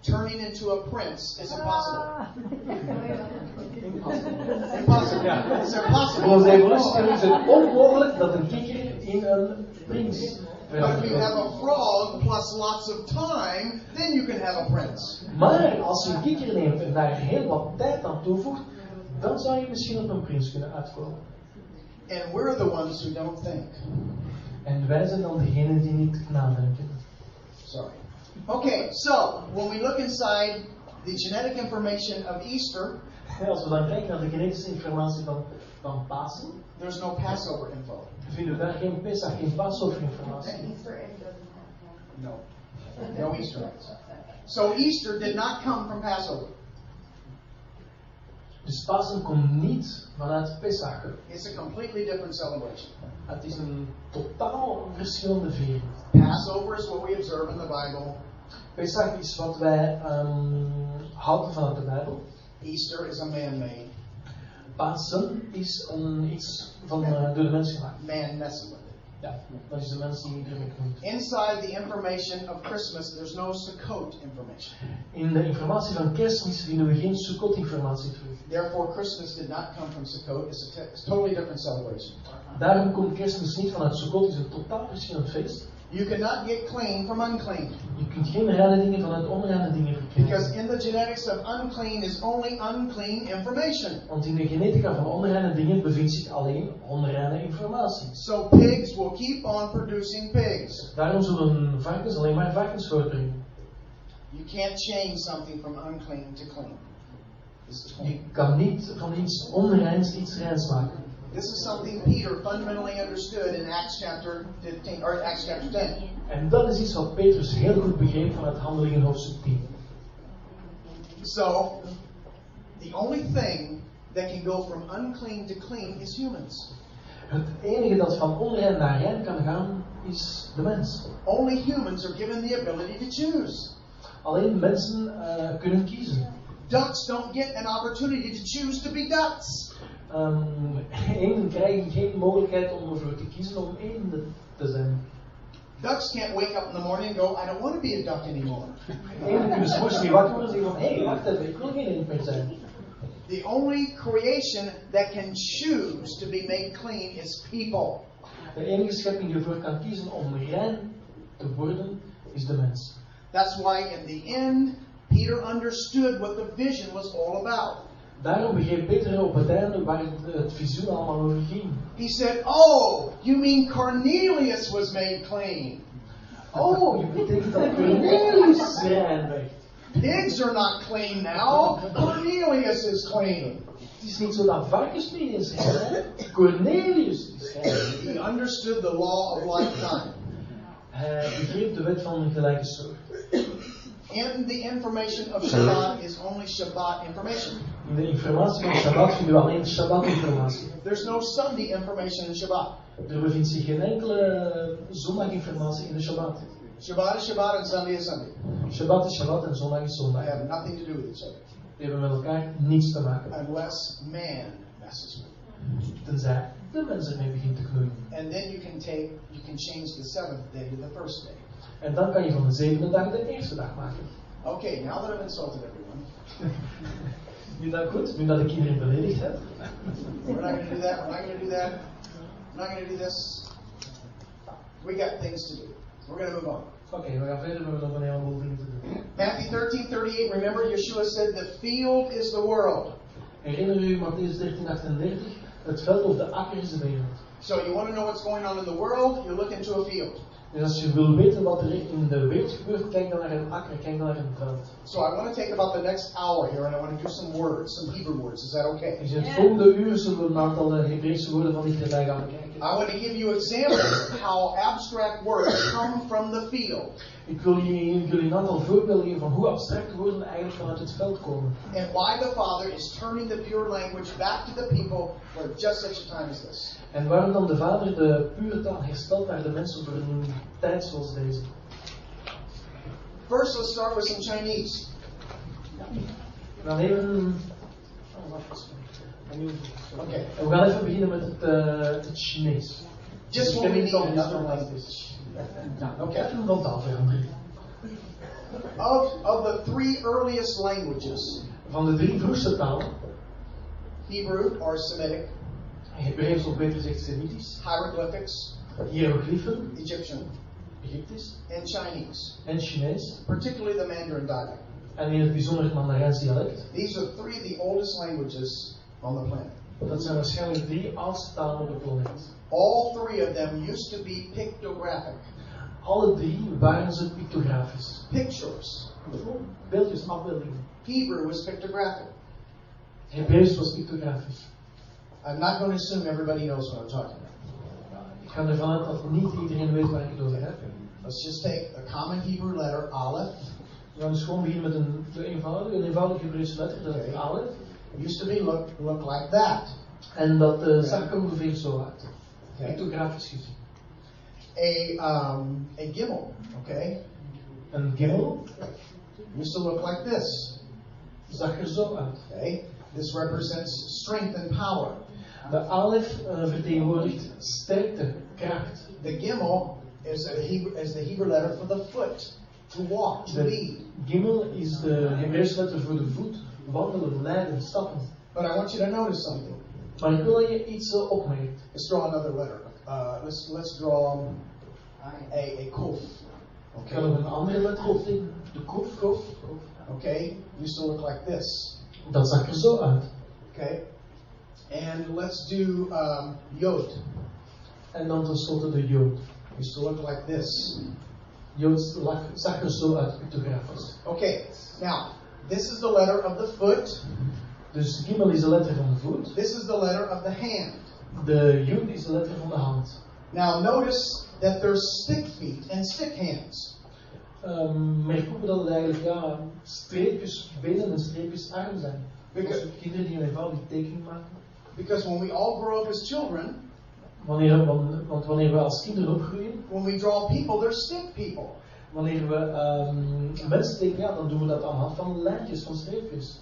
turning into a prince is impossible. Ah. Impossible. impossible. Ja. It's volgens de evolutietheorie is het onmogelijk dat een kikker in een prins But if you have a frog plus lots of time, then you can have a prince. Maar als je een kikker neemt en daar heel wat tijd aan toevoegt, dan zou je misschien op een prins kunnen uitkomen. And we're the ones who don't think. En wij zijn dan degene die niet nadenken. Sorry. Okay, so when we look inside the genetic information of Easter, Als we dan kijken naar de genetische informatie van, van Pasen, there's no Passover info. vinden we daar geen Pesach, geen Passover informatie. Easter egg doesn't have No. No Easter eggs. So Easter did not come from Passover. Dus Pasen komt niet vanuit Pesach. It's a completely different celebration. Het is een totaal verschillende viering. Passover is what we observe in the Bible. Pesach is wat wij um, houden vanuit de Bijbel. Easter is a man-made. Pasen is een, iets van, uh, door de mens gemaakt. Man messing with it. Ja, dat is de mens die ermee knoeit. Inside the information of Christmas, there's no Sukkot information. In de informatie van kerstmis vinden we geen Sukkot-informatie terug. Therefore, Christmas did not come from Sukkot. It's a, it's a totally different celebration. Daarom komt kerstmis niet vanuit Sukkot, het is een totaal verschillend feest. You cannot get clean from unclean. Je kunt geen reine dingen vanuit onreine dingen Because verkrijgen. in the genetics of unclean is only unclean information. Want in de genetica van onreine dingen bevindt zich alleen onreine informatie. So pigs will keep on producing pigs. Daarom zullen varkens alleen maar varkens voortbrengen. You can't change something from unclean to clean. Je kan niet van iets onreins iets reins maken. This is something Peter fundamentally understood in Acts chapter 15 or Acts chapter 10. En dat is iets wat Petrus heel goed begreep vanuit Handelingen hoofdstuk 10. So, the only thing that can go from unclean to clean is humans. Het enige dat van onrein naar rein kan gaan, is de mens. Only humans are given the ability to choose. Alleen mensen eh, kunnen kiezen. Ducks don't get an opportunity to choose to be ducks. Ehm eenden krijgen geen mogelijkheid om ervoor te kiezen om eenden te zijn. Ducks can't wake up in the morning and go, I don't want to be a duck anymore. Eenden kunnen s'morgens niet wakker worden en zeggen hey, wacht even, ik wil geen eend. The only creation that can choose to be made clean is people. De enige schepping die ervoor kan kiezen om rein te worden, is de mens. That's why in the end, Peter understood what the vision was all about. Daarom begreep Peter op het einde waar het, het visioen allemaal over ging. He said, Oh, you mean Cornelius was made clean. Oh, je betekent dat Cornelius rein werd. Pigs are not clean now. Cornelius is clean. Het is niet zo dat varkensvlees is rein, hè? Cornelius is rein. He understood the law of lifetime. Hij begreep de wet van gelijke soort. In the information of Shabbat is only Shabbat information. De informatie van Shabbat vinden we alleen Shabbat-informatie. There's no Sunday information in Shabbat. Er bevindt zich geen enkele zondaginformatie in de Shabbat. Shabbat is Shabbat and Sunday is Sunday. Shabbat is Shabbat en zondag is They have nothing to do with each other Die hebben met elkaar niets te maken. unless man messes with it. Tenzij de mens ermee begint te knoeien. And then you can take, you can change the seventh day to the first day. En dan kan je van de zevende dag de eerste dag maken. Oké, Okay, now that I've insulted everyone, Nu dat goed, nu dat ik iedereen beledigd heb. we're not going to do that. We're not going to do that. We're not going to do this. We got things to do. We're going to move on. Oké, we gaan verder, we hebben nog een heleboel dingen te doen. Matthew 13, 38. Remember, Yeshua said, The field is the world. Herinner u Matthäus 13, 38? Het veld of de akker is de wereld. So you want to know what's going on in the world? You look into a field. Dus als je wil weten wat er in de wereld gebeurt, kijk dan naar een akker, kijk dan naar een veld. So I want to take about the next hour here and I want to do some words, some Hebrew words. Is that okay? Dus in het volgende uur zullen we een aantal Hebreeuwse woorden van dichterbij gaan bekijken. I want to give you examples of how abstract words come from the field Ik wil jullie, jullie een aantal voorbeelden geven van hoe abstracte woorden eigenlijk vanuit het veld komen. and why the Father is turning the pure language back to the people for just such a time as this. En waarom dan de Vader de pure taal herstelt naar de mensen voor een tijd zoals deze. First, let's start with some Chinese. Gaan even. Oh, wacht Opnieuw. Okay. We gaan even beginnen met het, eh, het Chinees. Just need al in iets other van languages. Ja, oké. Even van taalverandering. Of, of the three earliest languages, Van de drie vroegste talen, Hebrew or Semitic, Hebreeuws of beter gezegd Semitisch, hieroglyphics, hieroglyphen, Egyptian, Egyptisch and Chinese, en Chinees. particularly the Mandarin dialect. En in het bijzonder het Mandarijns dialect. These are three of the oldest languages on the planet. Dat zijn waarschijnlijk drie oudste talen op de planeet. All three of them used to be pictographic. Alle drie waren ze pictografisch. Pictures. Beeldjes, afbeeldingen. Hebrew was pictographic. Hebreeuws was pictografisch. I'm not going to assume everybody knows what I'm talking about. Ik ga ervan uit dat niet iedereen weet waar ik het over heb. Let's just take a common Hebrew letter, Aleph. We gaan dus gewoon beginnen met een, eenvoudige, een eenvoudige Hebreeuwse letter, dat is Oké. Used to be look, look like that. En dat eh, zag er ongeveer zo uit. Okay. Pictografisch gezien. A, um, a gimel, okay, Een gimel used to look like this. zag er zo uit. Okay, this represents strength and power. De alef eh, vertegenwoordigt sterkte, kracht. The gimel is, a Hebrew, is the Hebrew letter for the foot, to walk, to lead. gimel is de Hebreeuwse letter voor de voet, wandelen, leiden, stappen. But I want you to notice something. Maar ik wil dat je iets eh, opmerkt. Let's draw another letter. Uh, let's let's draw a a kof. Ik ga nog Okay. een andere letter optekenen. De kof, kof. Okay, used to look like this. Dat zag er zo uit. Okay, and let's do um, yod. En dan tenslotte de jood. Used to look like this. Jood zag er zo uit, pictografisch. Okay, now this is the letter of the foot. Dus gimel is de letter van de voet. This is the letter of the hand. De Yud is de letter van de hand. Now notice that there's stick feet and stick hands. um, merken we dat het eigenlijk ja, streepjes benen en streepjes armen zijn. Because- kinderen die een eenvoudige tekening maken. Because when we all grow up as children, Wanneer, want wanneer we als kinderen opgroeien, when we draw people, they're stick people. Wanneer we ehm, mensen ja, dan doen we dat aan de hand van lijntjes, van streepjes.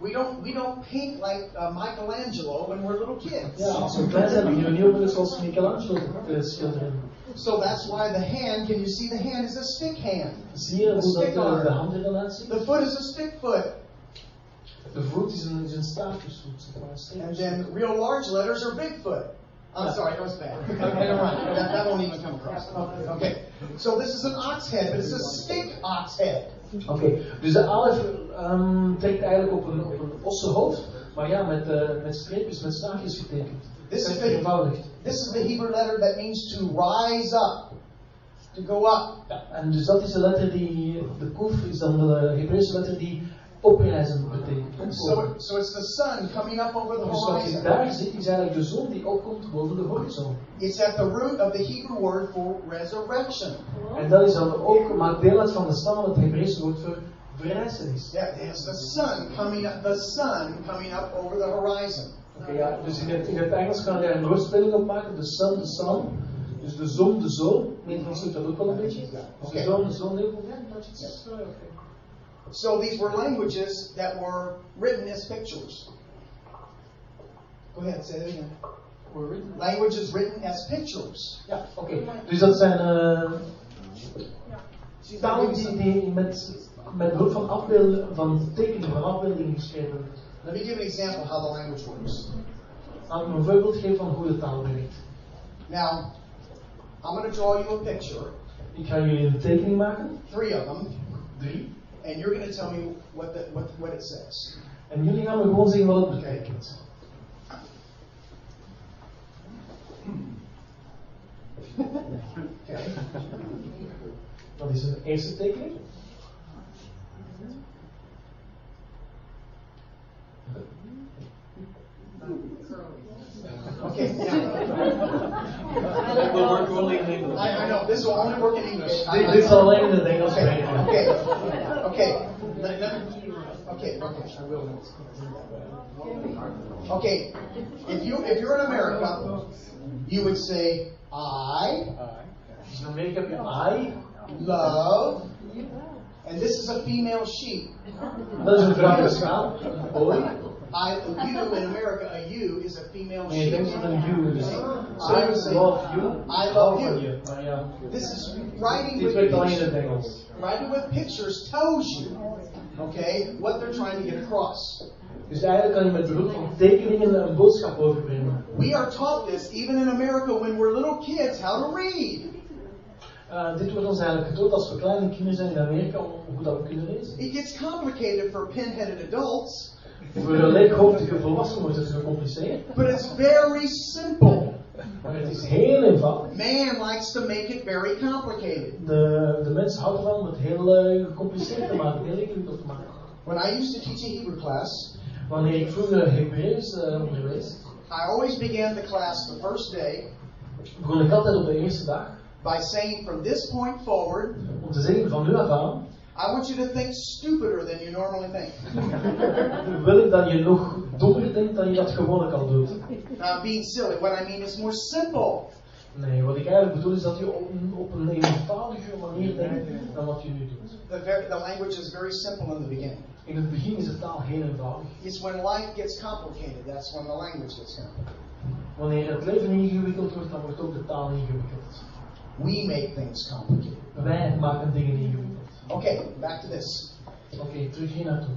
We don't we don't paint like uh, Michelangelo when we're little kids. Ja, als we klein zijn, beginnen we niet opnieuw zoals Michelangelo te schilderen. So that's why the hand, can you see the hand is a stick hand? Zie je hoe dat stick de, arm. hand dan? The foot is a stick foot. De voet is een, is een staartjesvoet, zeg maar. een And then real large letters are Bigfoot. I'm sorry, that was bad. Okay, never mind. That, that won't even come across. Okay. So this is an ox head, but it's a stick ox head. Oké, dus de alef ehm, trekt eigenlijk op een, op een ossenhoofd, maar ja, met, eh, met streepjes, met staartjes getekend. This is Echt the this is the Hebrew letter that means to rise up, to go up. Ja, en dus dat is de letter die, de koef is dan de Hebreeuwse letter die oprijzen betekent. So, so it's the sun coming up over the Dus wat je horizon. daar ziet is eigenlijk de zon die opkomt boven de horizon. It's at the root of the Hebrew word for resurrection. En dat is dan ook maar deel uit van de stam van het Hebreeuwse woord voor verrijzenis. Yeah, it's the sun coming up, the sun coming up over the horizon. Oké, ja, dus in het, in het Engels kan je daar een woordspeling op maken. De sun, de sun. Dus de zon, de zon. Nederlands doet dat ook wel een beetje. Dus Oké. de zon, de zon, heel. Ja, dat is ja, oké. So these were languages that were written as pictures. Go ahead, say it again. Were written. Languages written as pictures. Ja, oké. Dus dat zijn eh talen die, die met, met behulp van afbeelden, van tekeningen, van afbeeldingen geschreven. Let me give an example how the language works. Laat me een voorbeeld geven van hoe de taal werkt. Now, I'm going to draw you a picture, Ik ga jullie een tekening maken, three of them, drie. And you're going to tell me what, the, what, what it says. En jullie gaan me gewoon zeggen wat het betekent. Okay. Dat is een eerste tekening. Okay. Yeah. Dat wil work only in English. I, I know this will only work in English. Dit, dit zal alleen in het Engels Okay. Okay. Okay. Let- let me- okay. Okay. I will. Okay. If you if you're in America, you would say I Dus in Amerika I, love, and this is a female sheep. dat is een vrouwelijke schaap, een boy. I you in America a you is a female En je denkt sheep. dat een you. So So I love you, I love you. van je. Maar ja, This is writing with werkt alleen in pictures. Writing with pictures tells you, okay, what they're trying to get across. Dus eigenlijk kan je met behulp van tekeningen een boodschap overbrengen. We are taught this even in America when we're little kids how to read. Uh, dit wordt ons eigenlijk getoond als we kleine kinderen zijn in Amerika, hoe dat we kunnen lezen. It gets complicated for pin-headed adults, Voor de leeghoofdige volwassenen wordt het gecompliceerd, but it's very simple. maar het is heel eenvoudig. Man likes to make it very complicated. De, de mens houdt ervan om het heel eh, gecompliceerd te maken, heel ingewikkeld te maken. When I used to teach a Hebrew class, Wanneer ik vroeger Hebreeuws eh, onderwees, I always began the class the first day begon ik altijd op de eerste dag by saying from this point forward, om te zeggen van nu af aan I want you to think stupider than you normally think. wil ik dat je nog dommer denkt dan je dat gewoonlijk al doet. Now, being silly. What I mean is more simple. Nee, wat ik eigenlijk bedoel is dat je op, een- op een eenvoudige manier denkt dan wat je nu doet. The, ver- the language is very simple in the beginning. In het begin is de taal heel eenvoudig. It's when life gets complicated, that's when the language gets complicated. Wanneer het leven ingewikkeld wordt, dan wordt ook de taal ingewikkeld. We make things complicated. Wij maken dingen ingewikkeld. Okay, back to this. Oké, terug hier naartoe.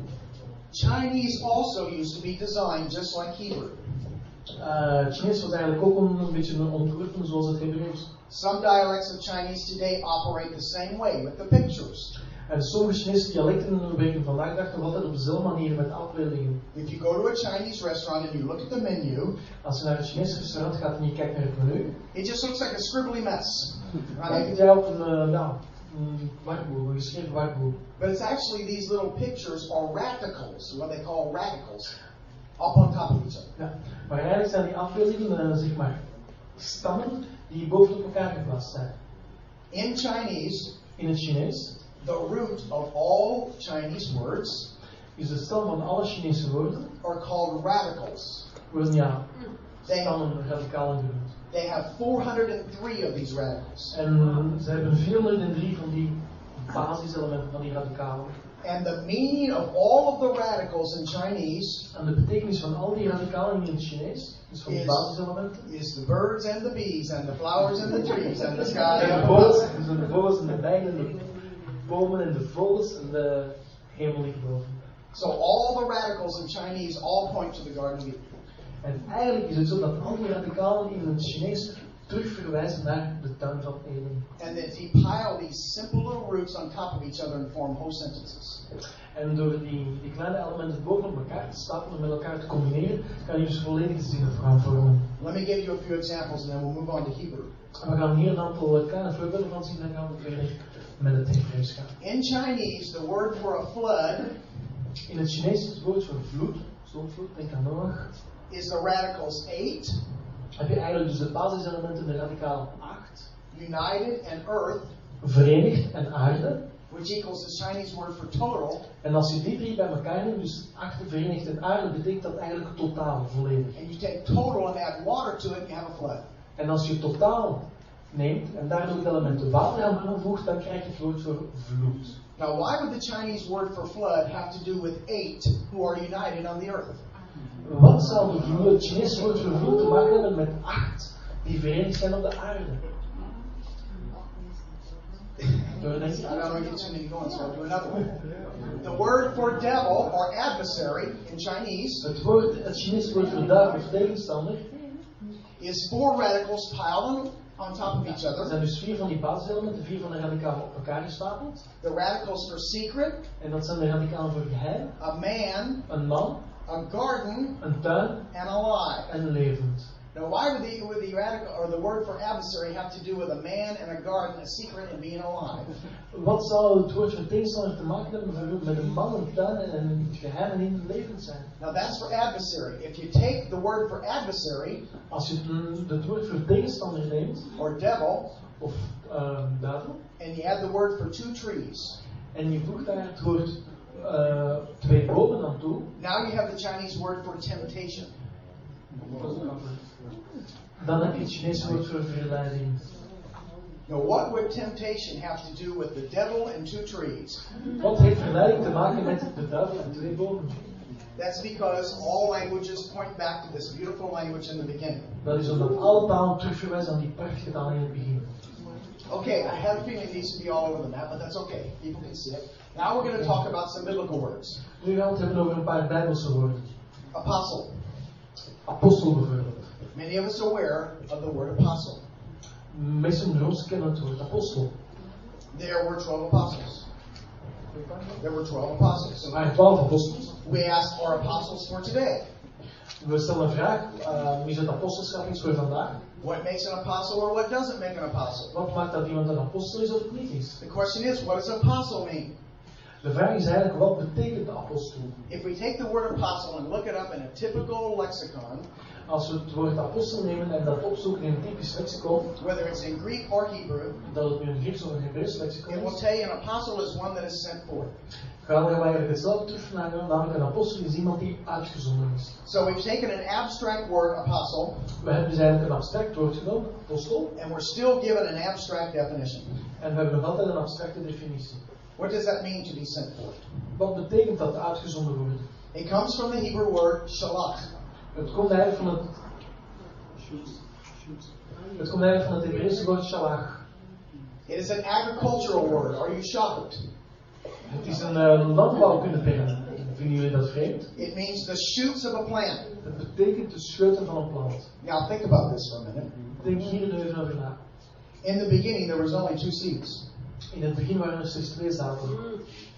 Chinese also used to be designed just like Hebrew. Uh, Chinees was eigenlijk ook een, een beetje ontworpen zoals het Hebreeuws. Some dialects of Chinese today operate the same way with the pictures. En sommige Chinese dialecten werken vandaag dag nog altijd op dezelfde manier met afbeeldingen. If you go to a Chinese restaurant and you look at the menu, Als je naar een Chinees restaurant gaat en je kijkt naar het menu, it just looks like a scribbly mess. Right? jij op een, uh, ja, een wartboek, een geschreven wartboek. But it's actually these little pictures are radicals, what they call radicals, up on top of each other. Ja. Maar eigenlijk zijn die afbeeldingen, zeg maar, stammen die bovenop elkaar geplaatst zijn. In Chinese, In het Chinees, the root of all Chinese words is de stam van alle Chinese woorden, are called radicals. worden ja They, stammen radicalen genoemd. They have 403 of these radicals. En ze hebben 403 van die basiselementen van die radicalen. And the meaning of all of the radicals in Chinese En de betekenis van al die radicalen in het Chinees, dus van die Is- basiselementen, is the birds and the bees and the flowers and the trees and the sky and de the vogels, dus de vogels en de bijen en de bomen en de vogels en de hemel die boven. So all the radicals in Chinese all point to the Garden of Eden. En eigenlijk is het zo dat al die radicalen in het Chinees terug verwijzen naar de tuin van Eden. And that they pile these simple little roots on top of each other and form whole sentences. En door die, die kleine elementen bovenop elkaar te stapelen en met elkaar te combineren, kan je dus volledige zinnen gaan vormen. Let me give you a few examples and then we'll move on to Hebrew. En we gaan hier een aantal kleine voorbeelden van zien, dan gaan we verder met het Hebreeuws gaan. In Chinese, the word for a flood In het Chinees is het woord voor vloed, stortvloed, denk aan Noach. Is the radicals 8, Heb je eigenlijk dus de basiselementen, de radicalen 8, united, and earth, verenigd en aarde. which equals the Chinese word for total. En als je die drie bij elkaar neemt, dus 8 verenigd en aarde, betekent dat eigenlijk totaal, volledig. And you take total and add water to it, you have a flood. En als je totaal neemt en daar nog het element water aan toevoegt, dan krijg je het woord voor vloed. Now, why would the Chinese word for flood have to do with eight who are united on the earth? Wat zou de- het Chinese woord voor vloed te maken hebben met acht die verenigd zijn op de aarde? The word for devil or adversary in Chinese Het, woord, het Chinese woord voor duivel of tegenstander is four radicals piled on, top of each er other. zijn dus vier van die basiselementen, vier van de radicalen op elkaar gestapeld. The radicals for secret, En dat zijn de radicalen voor geheim, a man, een man, a garden, een tuin and alive. en levend. Now, why would the, would the radical or the word for adversary have to do with a man and a garden, a secret, and being alive? Wat zou het woord voor tegenstander te maken hebben met een man, een tuin en een geheim en in levend zijn? Now, that's for adversary. If you take the word for adversary Als je het woord voor tegenstander neemt, or devil of uh, duivel, and you add the word for two trees, en je voegt daar het woord uh, twee bomen aan toe, now you have the Chinese word for temptation. dan heb je het Chinese woord voor verleiding. Now, what would temptation have to do with the devil and two trees? Wat heeft verleiding te maken met de duivel en twee bomen? That's because all languages point back to this beautiful language in the beginning. Dat is omdat alle talen terugverwijzen aan die prachtige taal in het begin. Okay, I have a feeling it needs to be all over the map, but that's okay. People can see it. Now we're going to talk about some biblical words. We het hebben over een paar Bijbelse woorden. Apostle. Many of us are aware of the word apostle. Meesten van ons kennen het woord apostel. There were 12 apostles. There were 12 apostles. Waren twaalf apostels. We ask, our apostles for today? We stellen vraag, uh, is het apostelschap voor vandaag? What makes an apostle or what doesn't make an apostle? Wat maakt dat iemand een apostel is of niet is? The question is, what does apostle mean? De vraag is eigenlijk, wat betekent apostel? If we take the word apostle and look it up in a typical lexicon, Als we het woord apostel nemen en dat opzoeken in een typisch lexicon, whether it's in Greek or Hebrew, dat het nu een Grieks of een Hebreeuws lexicon it will tell you an apostle is one that is sent forth. gaan we eigenlijk hetzelfde terugvragen, namelijk een apostel is iemand die uitgezonden is. So we've taken an abstract word, apostle, We hebben dus eigenlijk een abstract woord genomen, apostel, and we're still given an abstract definition. en we hebben nog altijd een abstracte definitie. What does that mean to be sent forth? Wat betekent dat uitgezonden worden? It comes from the Hebrew word shalach. Het komt eigenlijk van het. Het komt eigenlijk van het Hebreeuwse woord shalach. It is an agricultural word. Are you shocked? Het is een uh, landbouwkundeterm. Vinden jullie dat vreemd? It means the shoots of a plant. Het betekent de scheuten van een plant. Now think about this for a minute. Denk hier even over na. In the beginning, there was only two seeds In het begin waren er slechts twee zaden.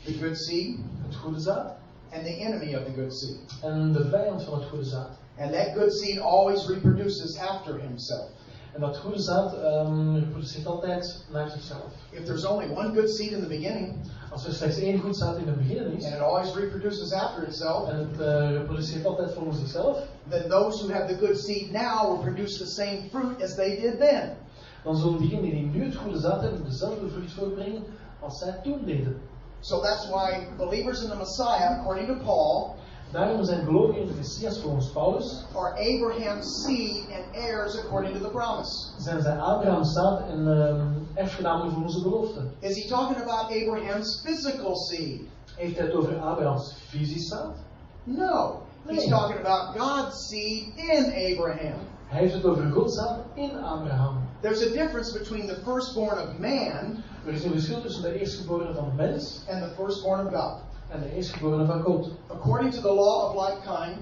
the good seed Het goede zaad and the enemy of the good seed. en de vijand van het goede zaad. And that good seed always reproduces after himself. En dat goede zaad um, reproduceert altijd naar zichzelf. If there's only one good seed in the beginning Als er slechts één goed zaad in het begin is, and it always reproduces after itself, en het uh, reproduceert altijd volgens zichzelf, then those who have the good seed now will produce the same fruit as they did then. dan zullen diegenen die nu het goede zaad hebben dezelfde vrucht voortbrengen als zij toen deden. So that's why believers in the Messiah, according to Paul, Daarom zijn gelovigen Messias volgens Paulus, are Abraham's seed and heirs according to the promise. zijn zij Abraham's zaad en ehm erfgenamen belofte. Is he talking about Abraham's physical seed? Heeft hij het over Abraham's fysisch zaad? No. He's Nee. talking about God's seed in Abraham. Hij heeft het over Gods zaad in Abraham. There's a difference between the firstborn of man Er is een verschil tussen de eerstgeborene van de mens and the firstborn of God. En de eerstgeborene van God. According to the law of like kind,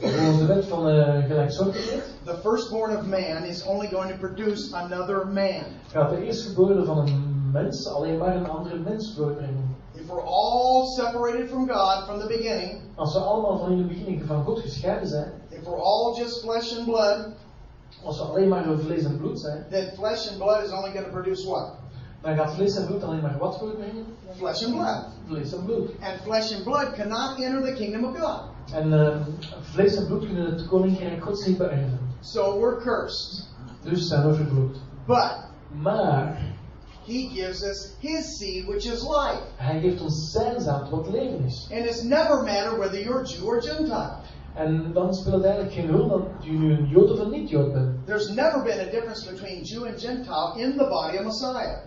Volgens de wet van uh, gelijksoortigheid the firstborn of man is only going to produce another man. gaat de eerstgeborene van een mens alleen maar een andere mens voortbrengen. If we're all separated from God from the beginning, Als we allemaal van in het begin van God gescheiden zijn, if we're all just flesh and blood, als we alleen maar door vlees en bloed zijn, then flesh and blood is only going to produce what? dan gaat vlees en bloed alleen maar wat voortbrengen? Flesh and blood. Vlees en bloed. And flesh and blood cannot enter the kingdom of God. En eh, vlees en bloed kunnen het koninkrijk Gods niet beërven. So we're cursed. Dus zijn we vervloekt. But Maar he gives us his seed, which is life. hij geeft ons zijn zaad wat leven is. And it's never matter whether you're Jew or Gentile. En dan speelt het eigenlijk geen rol dat je nu een Jood of een niet-Jood bent. There's never been a difference between Jew and Gentile in the body of Messiah.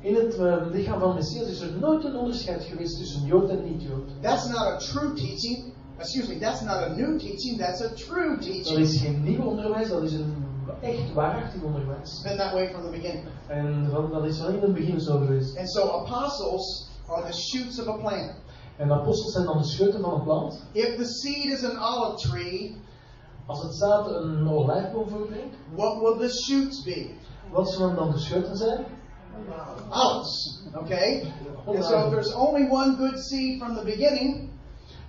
In het eh, lichaam van Messias is er nooit een onderscheid geweest tussen Jood en niet-Jood. That's not a true teaching. Excuse me, that's not a new teaching, that's a true Dat teaching. is geen nieuw onderwijs, dat is een echt waarachtig onderwijs. It's been that way from the beginning. En van, dat is van in het begin zo geweest. And so apostles are the shoots of a plant. En de apostels zijn dan de scheuten van een plant. If the seed is an olive tree, Als het zaad een olijfboom voortbrengt, what will the shoots be? wat zullen dan de scheuten zijn? Olives. Okay? And so if there's only one good seed from the beginning,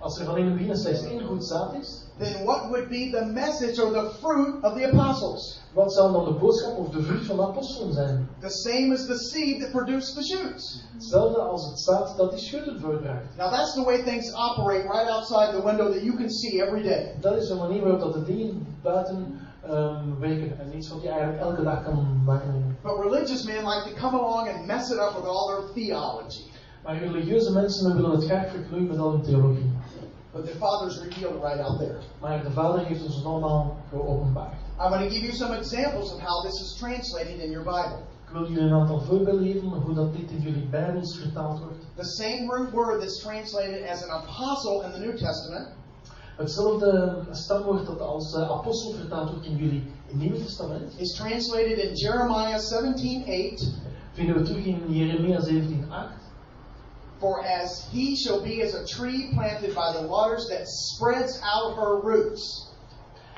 Als er van in het begin slechts één goed zaad is, then what would be the message or the fruit of the apostles? wat zou dan de boodschap of de vrucht van de apostelen zijn? The same as the seed that produced the shoots. Hetzelfde als het zaad dat die. Now that's the way things operate right outside the window that you can see every day. Dat is de manier waarop dat de dingen buiten ehm, werken en iets wat je eigenlijk elke dag kan waarnemen. But religious men like to come along and mess it up with all their theology. Maar religieuze mensen willen het graag verknoeien met al hun theologie. But the Father's revealed right out there. Maar de Vader heeft ons allemaal geopenbaard. I'm going to give you some examples of how this is translated in your Bible. Ik wil jullie een aantal voorbeelden geven hoe dat dit in jullie Bijbels vertaald wordt. The same root word that's translated as an apostle in the New Testament Hetzelfde stamwoord dat als eh, apostel vertaald wordt in jullie Nieuwe Testament, is translated in Jeremiah 17:8. vinden we terug in Jeremia 17:8. For as he shall be as a tree planted by the waters that spreads out her roots.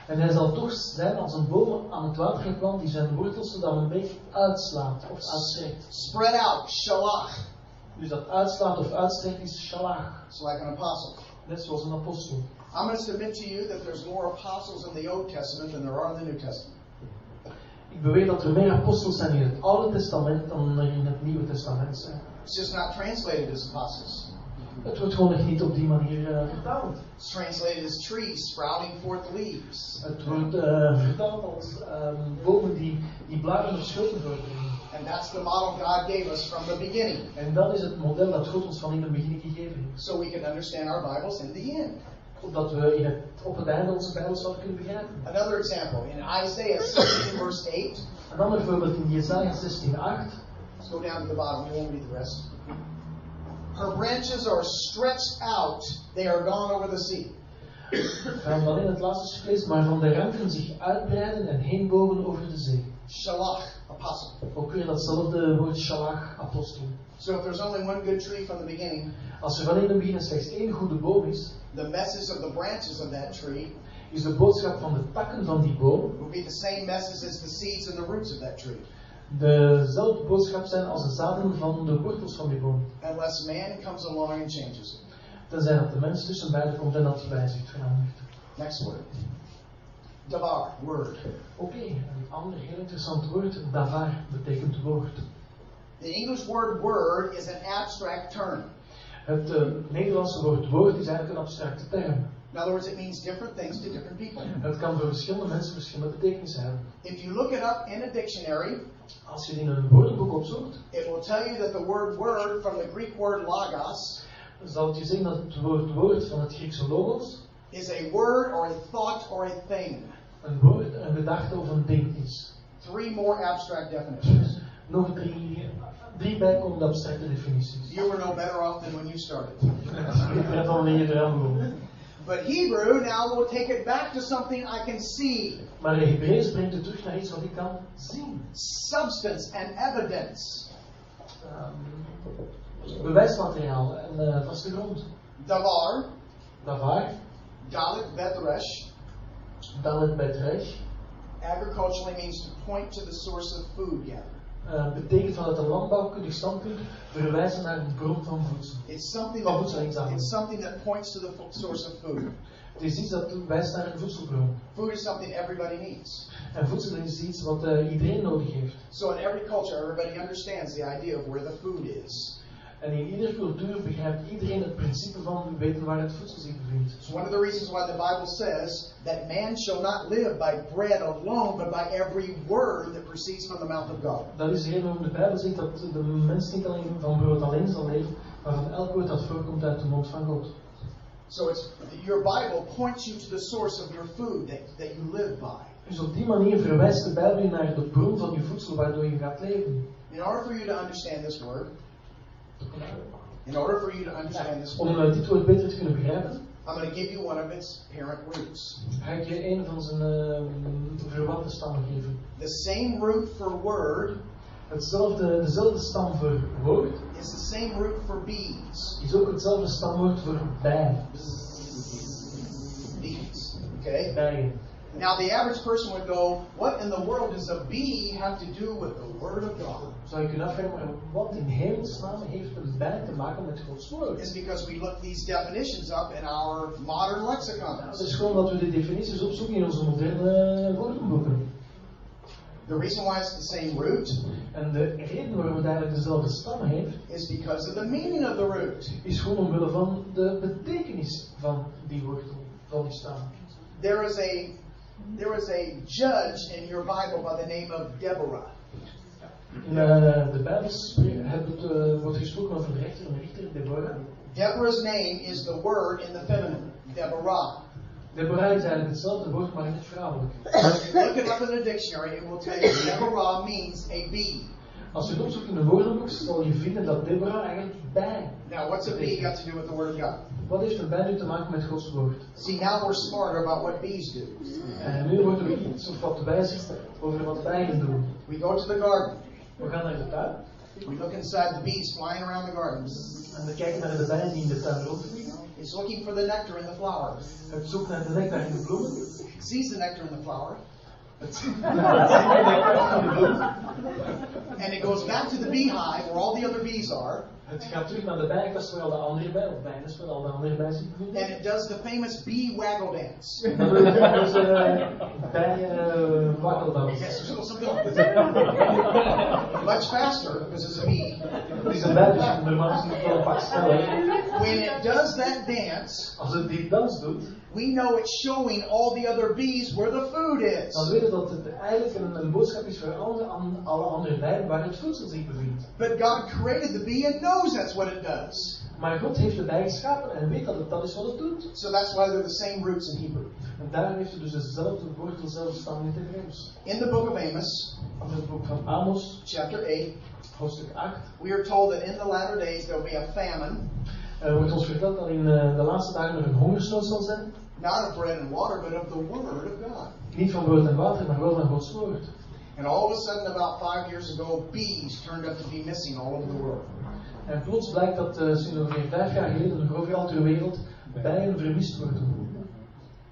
En hij zal toch zijn als een boom aan het water geplant die zijn wortels dan een beetje uitslaat of uitstrekt. Spread out, shalach. Dus dat uitslaat of uitstrekt is shalach, It's like an apostle. net zoals een apostel. I'm going to submit to you that there's more apostles in the Old Testament than there are in the New Testament. Ik beweer dat er meer apostels zijn in het Oude Testament dan er in het Nieuwe Testament zijn. It's just not translated as apostles. Het wordt gewoon niet op die manier eh, vertaald. It's translated as trees sprouting forth leaves. Het wordt eh, vertaald als ehm, bomen die, die blaren of schulden voortbrengen. And that's the model God gave us from the beginning. En dat is het model dat God ons van in het begin gegeven heeft. So we can understand our Bibles in the end. Opdat we in het, op het einde onze Bijbel zouden kunnen begrijpen. Another example in Isaiah 16, verse 8. Een ander voorbeeld in Jesaja 16:8. Let's go down to the bottom. We won't read the rest. Her branches are stretched out, they are gone over the sea. Gaan alleen het laatste stuk lezen, maar van de ranken zich uitbreiden en heen bogen over de zee. Shalach, apostle. Ook weer datzelfde woord shalach, apostel. So if there's only one good tree from the beginning, Als er van in het begin slechts één goede boom is, the message of the branches of that tree is de boodschap van de takken van die boom will be the same message as the seeds and the roots of that tree. dezelfde boodschap zijn als de zaden van de wortels van die boom. Unless man comes along and changes it. Tenzij dat de mens tussen beiden komt en dat wijzigt verandert. Next word. Davar, word. Oké, een ander heel interessant woord, davar, betekent woord. The English word word is an abstract term. Het eh, Nederlandse woord woord is eigenlijk een abstracte term. In other words, it means different things to different people. Het kan voor verschillende mensen verschillende betekenissen hebben. If you look it up in a dictionary, Als je het in een woordenboek opzoekt, it will tell you that the word word from the Greek word logos zal het je zeggen dat het woord woord van het Griekse logos is a word or a thought or a thing. Een woord, een gedachte of een ding is. Three more abstract definitions. Nog drie, drie bijkomende abstracte definities. You were no better off than when you started. But Hebrew now will take it back to something I can see. Maar de Hebreeuws brengt het terug naar iets wat ik kan zien. Substance and evidence. Ehm, bewijsmateriaal en eh, vaste grond. Davar, Davar, Dalit Betresh, Dalet Betresh, agriculturally means to point to the source of food gathered. eh, betekent vanuit een landbouwkundig standpunt verwijzen naar een bron van voedsel. It's something that, voedselinzameling. it's something that points to the source of food. Het is iets dat wijst naar een voedselbron. Food is something everybody needs. En voedsel is iets wat eh, iedereen nodig heeft. So in every culture, everybody understands the idea of where the food is. En in iedere cultuur begrijpt iedereen het principe van weten waar het voedsel zich bevindt. It's one of the reasons why the Bible says that man shall not live by bread alone, but by every word that proceeds from the mouth of God. Dat is de reden waarom de Bijbel zegt dat de mens niet alleen van brood alleen zal leven, maar van elk woord dat voorkomt uit de mond van God. So it's your Bible points you to the source of your food that, that you live by. Dus op die manier verwijst de Bijbel je naar de bron van je voedsel waardoor je gaat leven. In order for you to understand this word, in order for you to understand this Om word, eh, dit woord beter te kunnen begrijpen, I'm going to give you one of its parent roots. ga ik je een van zijn eh, verwante stammen geven. The same root for word Hetzelfde, dezelfde stam voor woord is the same root for bees. is ook hetzelfde stamwoord voor bij. Bees. Okay? Bijen. Now the average person would go, What in the world does a bee have to do with the Word of God? Zou je kunnen afvragen, wat in hemelsnaam heeft een bij te maken met Gods woord? It's because we look these definitions up in our modern Ja, Het lexicons. is gewoon dat we de definities opzoeken in onze moderne woordenboeken. The reason why it's the same root En de reden waarom het eigenlijk dezelfde stam heeft, is because of the meaning of the root. is gewoon omwille van de betekenis van die wortel, van die stam. There is a there is a judge in your Bible by the name of Deborah. In eh, de Bijbel eh, wordt gesproken over een rechter, een richter, Deborah. Deborah's name is the word in the feminine, Deborah. Deborah is eigenlijk hetzelfde woord, maar in het vrouwelijke. Look it up in the dictionary, it will tell you Deborah means a bee. Als je het opzoekt in een woordenboek, zal je vinden dat Deborah eigenlijk bij. Now, what's a bee got to do with the Word of God? Wat heeft een bij nu te maken met Gods woord? See, now we're smarter about what bees do. En nu worden we iets of wat wijzer over wat bijen doen. We go to the garden. We gaan naar de tuin We look inside the bees flying around the garden. en we kijken naar de bijen die in de tuin rondvliegen. It's looking for the nectar in the flower. Het zoekt naar de nectar in de bloemen. It sees the nectar in the flower. Het zoekt naar de nectar in de bloemen. And it goes back to the beehive where all the other bees are. Het gaat terug naar de waar al de andere of bijenkast waar al de andere bevinden. And it does the famous bee waggle dance. En dan doe je onze bijen uh. Yes, much faster because it's a bee. Het is een bij, dus normaal is het wel een sneller. When it does that dance, Als het die dans doet, we know it's showing all the other bees where the food dan is. weten dat het eigenlijk een, een boodschap is voor alle, an- alle andere bijen waar het voedsel zich bevindt. But God created the bee and knows that's what it does. Maar God heeft de bij geschapen en weet dat het dat is wat het doet. So that's why they're the same roots in Hebrew. En daarom heeft het dus dezelfde woord, dezelfde stam in het Hebreeuws. In the book of Amos, In het boek van Amos, chapter 8, hoofdstuk 8, we are told that in the latter days there will be a famine, eh, wordt ons verteld dat in eh, de laatste dagen er een hongersnood zal zijn. Not of bread and water, but of the Word of God. Niet van brood en water, maar wel van Gods woord. And all of a sudden, about five years ago, bees turned up to be missing all over the world. En plots blijkt dat eh, sinds ongeveer vijf jaar geleden nog overal ter wereld bijen vermist worden.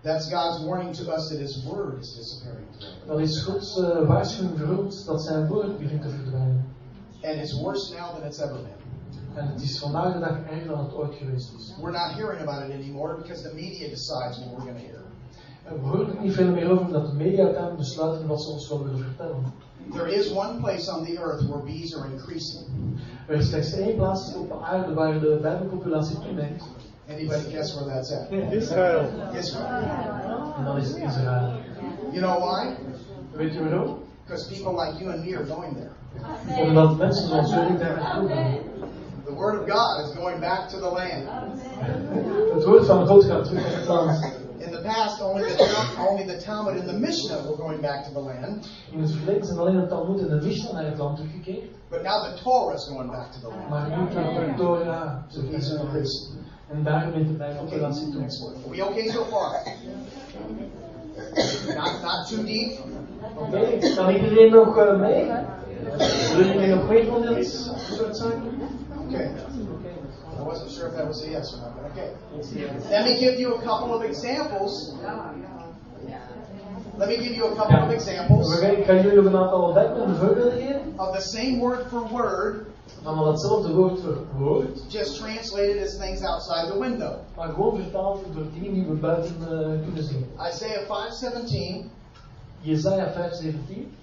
That's God's warning to us that His Word is disappearing. Dat is Gods eh, waarschuwing voor ons dat zijn woord begint te verdwijnen. And it's worse now than it's ever been. En het is vandaag de dag erger dan het ooit geweest is. We're not hearing about it anymore because the media decides what we're going to hear. En we horen er niet veel meer over dat de media uiteindelijk besluiten wat ze ons willen vertellen. There is one place on the earth where bees are increasing, Er is slechts één plaats op aarde waar de bijenpopulatie toeneemt. Anybody guess where that's at? Israël. Israel. En dan is het Israël. You know why? Weet je waarom? Because people like you and me are going there. Omdat mensen zoals jullie daar naartoe gaan. The Word of God is going back to the land. Het woord van God gaat terug naar het land. In the past, only the, only the Talmud and the Mishnah were going back to the land, In het verleden zijn alleen het Talmud en de Mishnah naar het land teruggekeerd. but now the Torah is going back to the land. Maar nu gaat de Torah So these are the reasons. En daarom heeft de Bijbel Okay, relatie toe. next. Are we okay so far? Not, not too deep? Oké, kan iedereen nog mee? Willen jullie nog mee van dit soort zaken? Okay. I wasn't sure if that was a yes or not, but okay. Let me give you a couple of examples. Let me give you a couple of We examples gaan- Ik ga jullie een aantal bijbehorende voorbeelden geven. of the same word for word, Van wel hetzelfde woord voor woord, just translated as things outside the window. maar gewoon vertaald door dingen die we buiten eh, kunnen zien. Isaiah 5:17 Jezaja 5:17.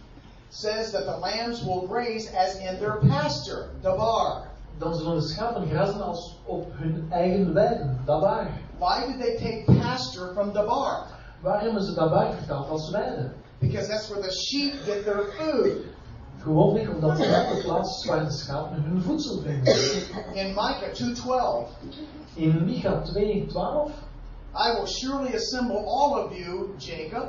says that the lambs will graze as in their pasture, dabar. Dan zullen de schapen grazen als op hun eigen weiden. Dabar. Why did they take pasture from dabar? Waar hebben ze dabar vertaald als weiden? Because that's where the sheep get their food. Gewoonweg omdat dat de plaats is waar de schapen hun voedsel vinden. In Micah 2:12, In Micha 2:12. I will surely assemble all of you, Jacob.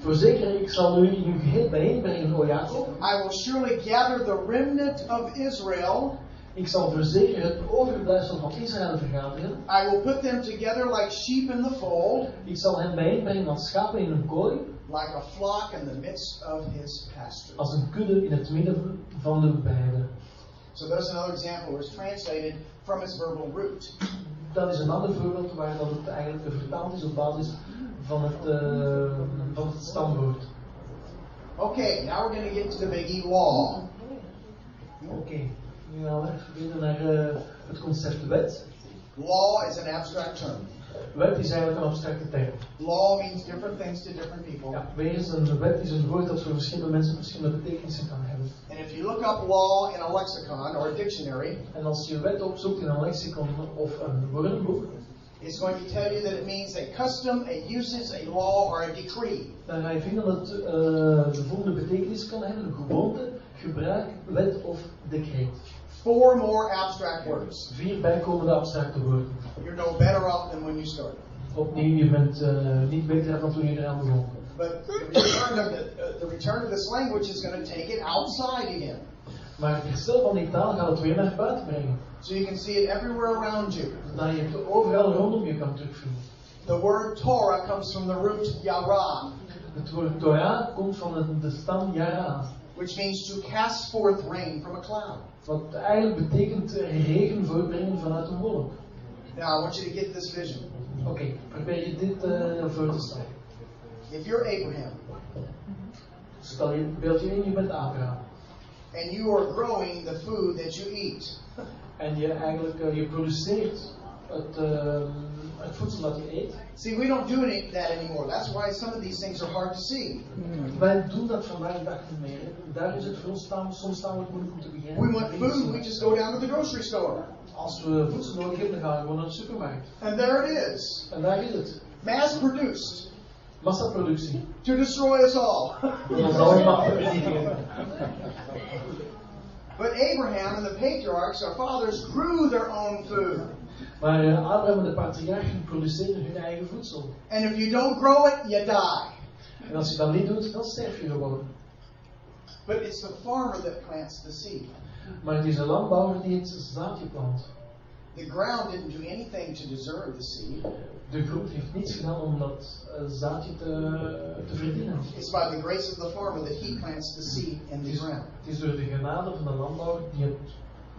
Voorzeker, ik zal u in uw geheel bijeenbrengen, o Jacob. I will surely gather the remnant of Israel. Ik zal voorzeker het overblijfsel van Israël vergaderen. I will put them together like sheep in the fold, Ik zal hen bijeenbrengen als schapen in een kooi, like a flock in the midst of his pasture. als een kudde in het midden van de weiden. So there's another example where it's translated from its verbal root. Dat is een ander voorbeeld waar dat het eigenlijk vertaald is op basis van het, eh, van het stamwoord. Okay, now we're going to get to the biggie law. Oké, nu gaan we verder naar eh, het concept wet. Law is an abstract term. Wet is eigenlijk een abstracte term. Law means different things to different people. Ja, wegens een wet is een woord dat voor verschillende mensen verschillende betekenissen kan hebben. And if you look up law in a lexicon or a dictionary, En als je wet opzoekt in een lexicon of een woordenboek, it's going to tell you that it means a custom, a usage, a law, or a decree. dan ga je vinden dat het eh, de volgende betekenis kan hebben: gewoonte, gebruik, wet of decreet. Four more abstract words. Vier bijkomende abstracte woorden. You're no better off than when you started. Opnieuw, je bent eh, niet beter dan toen je eraan begon. But the return of, the, uh, the return of this language is going to take it outside again. Maar het herstel van die taal gaat het weer naar buiten brengen. So you can see it everywhere around you. Zodat je het overal rondom je kan terugvinden. The word Torah comes from the root yara, Het woord Torah komt van de, de stam Yara. Which means to cast forth rain from a cloud. Wat eigenlijk betekent regen voortbrengen vanuit een wolk. Now I want you to get this vision. Oké, probeer je dit eh, voor te stellen. If you're Abraham Stel je beeld je in, je bent Abraham. and you are growing the food that you eat, En je eigenlijk, eh, je produceert het, eh, het voedsel dat je eet. see, we don't do any, that anymore. That's why some of these things are hard to see. Wij doen dat vandaag de dag niet meer. Daar is het voor ons staan, soms tamelijk moeilijk om te beginnen. We want food, we just go down to the grocery store. Als we voedsel nodig hebben, dan gaan we gewoon naar de supermarkt. And there it is. En daar is het. Mass produced Massaproductie. to destroy us all. Om ons allemaal te vernietigen. But Abraham and the patriarchs, our fathers, grew their own food. Maar eh, Abraham en de patriarchen produceren hun eigen voedsel. And if you don't grow it, you die. En als je dat niet doet, dan sterf je gewoon. But it's the farmer that plants the seed. Maar het is een landbouwer die het zaadje plant. The ground didn't do anything to deserve the seed. De grond heeft niets gedaan om dat eh, zaadje te, te verdienen. It's by the grace of the farmer that he plants the seed in the ground. het is door de genade van de landbouwer die het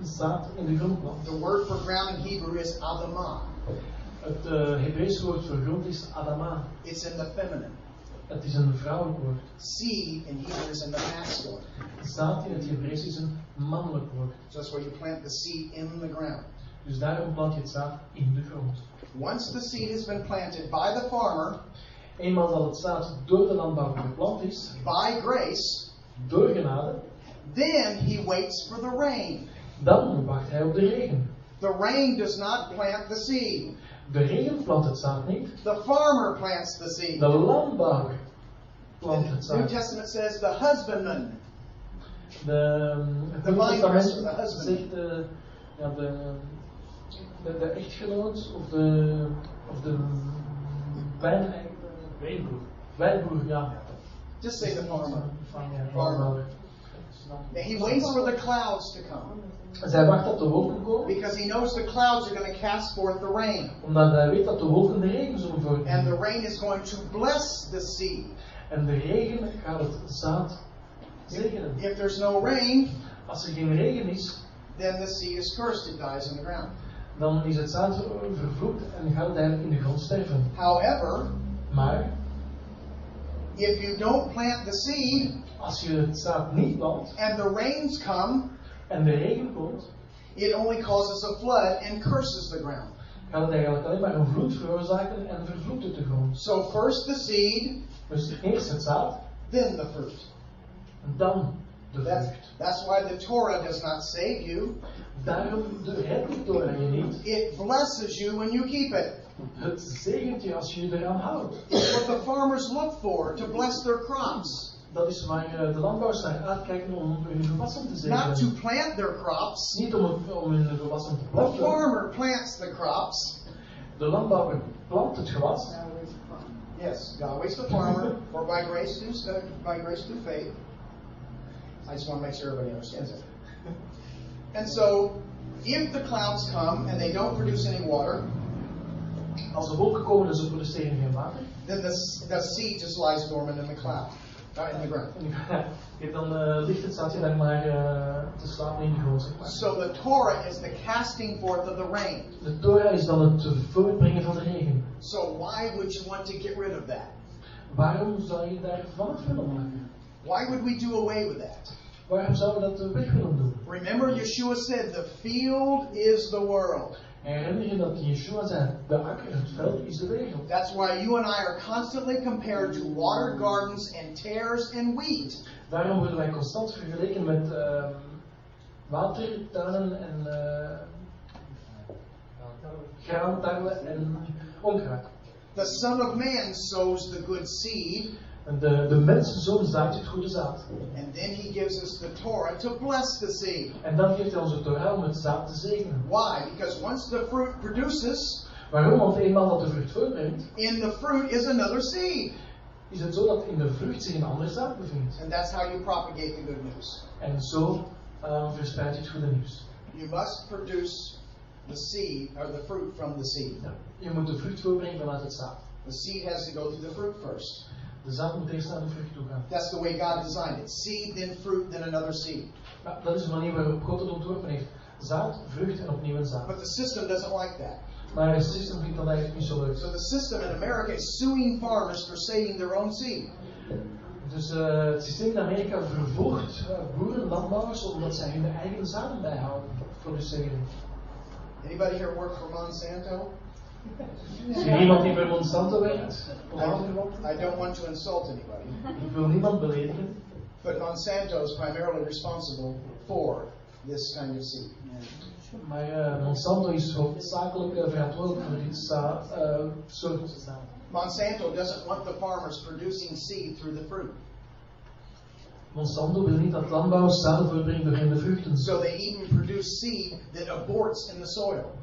zaad in de grond plant. The word for ground in Hebrew is adamah. Het uh, Hebreeuwse woord voor grond is Adama. It's in the feminine. Het is een vrouwelijk woord. Seed in Hebrew is in the masculine. Zaad in het Hebreeuws is een mannelijk woord. So that's where you plant the seed in the ground. Dus daarom plant je het zaad in de grond. Once the seed has been planted by the farmer, Eenmaal dat het zaad door de landbouwer geplant is, by grace, door genade, then he waits for the rain. Dan wacht hij op de regen. The rain does not plant the seed. De regen plant het zaad niet. The farmer plants the seed. De landbouwer plant het New zaad. Testament says the husbandman. De, het De Nieuwe wijnpresser, Testament de husband. zegt de, ja, de, de, de echtgenoot of de, of de wijn, wijnboer. Wijnboer, ja. Just say the farmer. Van, ja, Farmer. landbouwer. He waits for the clouds to come En zij wacht op de wolken komen, because he knows the clouds are going to cast forth the rain. omdat hij weet dat de wolken de regen zullen And the voortbrengen. rain is going to bless the seed. En de regen gaat het zaad zegenen. If there's no rain, Als er geen regen is, then the seed is cursed. It dies in the ground. dan is het zaad vervloekt en gaat het eigenlijk in de grond sterven. However, Maar if you don't plant the seed als je het zaad niet plant and the rains come, en de regen komt, it only causes a flood and curses the ground. gaat het eigenlijk alleen maar een vloed veroorzaken en vervloekt het de grond. So first the seed, Dus eerst het zaad then the fruit. en dan de That's, vrucht. that's why the Torah does not save you. Daarom redt de Torah je niet. It blesses you when you keep it. Het zegent je als je je eraan houdt. It's what the farmers look for to bless their crops. Dat is waar eh, de landbouwers naar uitkijken om hun gewassen te Not to plant their crops. Niet om, om hun gewassen te The farmer plants the crops. De landbouwer plant het gewas. Yes, God waits the farmer, for by grace through by grace through faith. I just want to make sure everybody understands it. And so, if the clouds come and they don't produce any water, Als de wolken komen en ze produceren geen water, then the, the seed just lies dormant in the cloud, uh, in the ground. en dan ligt het zaadje daar maar te slapen in de grond. zeg maar. So the Torah is the casting forth of the rain. De Torah is dan het voortbrengen van de regen. So why would you want to get rid of that? Waarom zou je daar vanaf willen maken? Why would we do away with that? Waarom zouden we dat weg willen doen? Remember, Yeshua said, "The field is the world." Herinner je dat Yeshua zei, de akker, het veld is de wereld. That's why you and I are constantly compared to watered gardens and tares and wheat. Daarom worden wij constant vergeleken met ehm, watertuinen en eh graantarwe en onkruid. The Son of Man sows the good seed, En de, de mensenzoon zaait het goede zaad. and then he gives us the Torah to bless the seed. En dan geeft hij ons de Torah om het zaad te zegenen. Why? Because once the fruit produces, Waarom? Want eenmaal dat de vrucht voortbrengt, in the fruit is another seed. is het zo dat in de vrucht zich een ander zaad bevindt. And that's how you propagate the good news. En zo uh, verspreidt je het goede nieuws. You must produce the seed, or the fruit from the seed. Ja. Je moet de vrucht voortbrengen vanuit het zaad. The seed has to go through the fruit first. De zaad moet eerst naar de vrucht toe gaan. That's the way God designed it. Seed, then fruit, then another seed. Ja, dat is de manier waarop God het ontworpen heeft. Zaad, vrucht en opnieuw een zaad. But the system doesn't like that. Maar het systeem vindt dat eigenlijk niet zo leuk. So the system in America is suing farmers for saving their own seed. Dus eh, het systeem in Amerika vervolgt eh, boeren, landbouwers, omdat zij hun eigen zaden bijhouden, produceren. Anybody here work for Monsanto? Is er iemand die bij Monsanto werkt? I, don't want to insult anybody, Ik wil niemand beledigen, but Monsanto is primarily responsible for this kind of seed. maar eh, Monsanto is hoofdzakelijk eh, verantwoordelijk voor dit eh, soort zaad. Monsanto doesn't want the farmers producing seed through the fruit. Monsanto wil niet dat landbouwers zaden voortbrengen door de vruchten. So they even produce seed that aborts in the soil.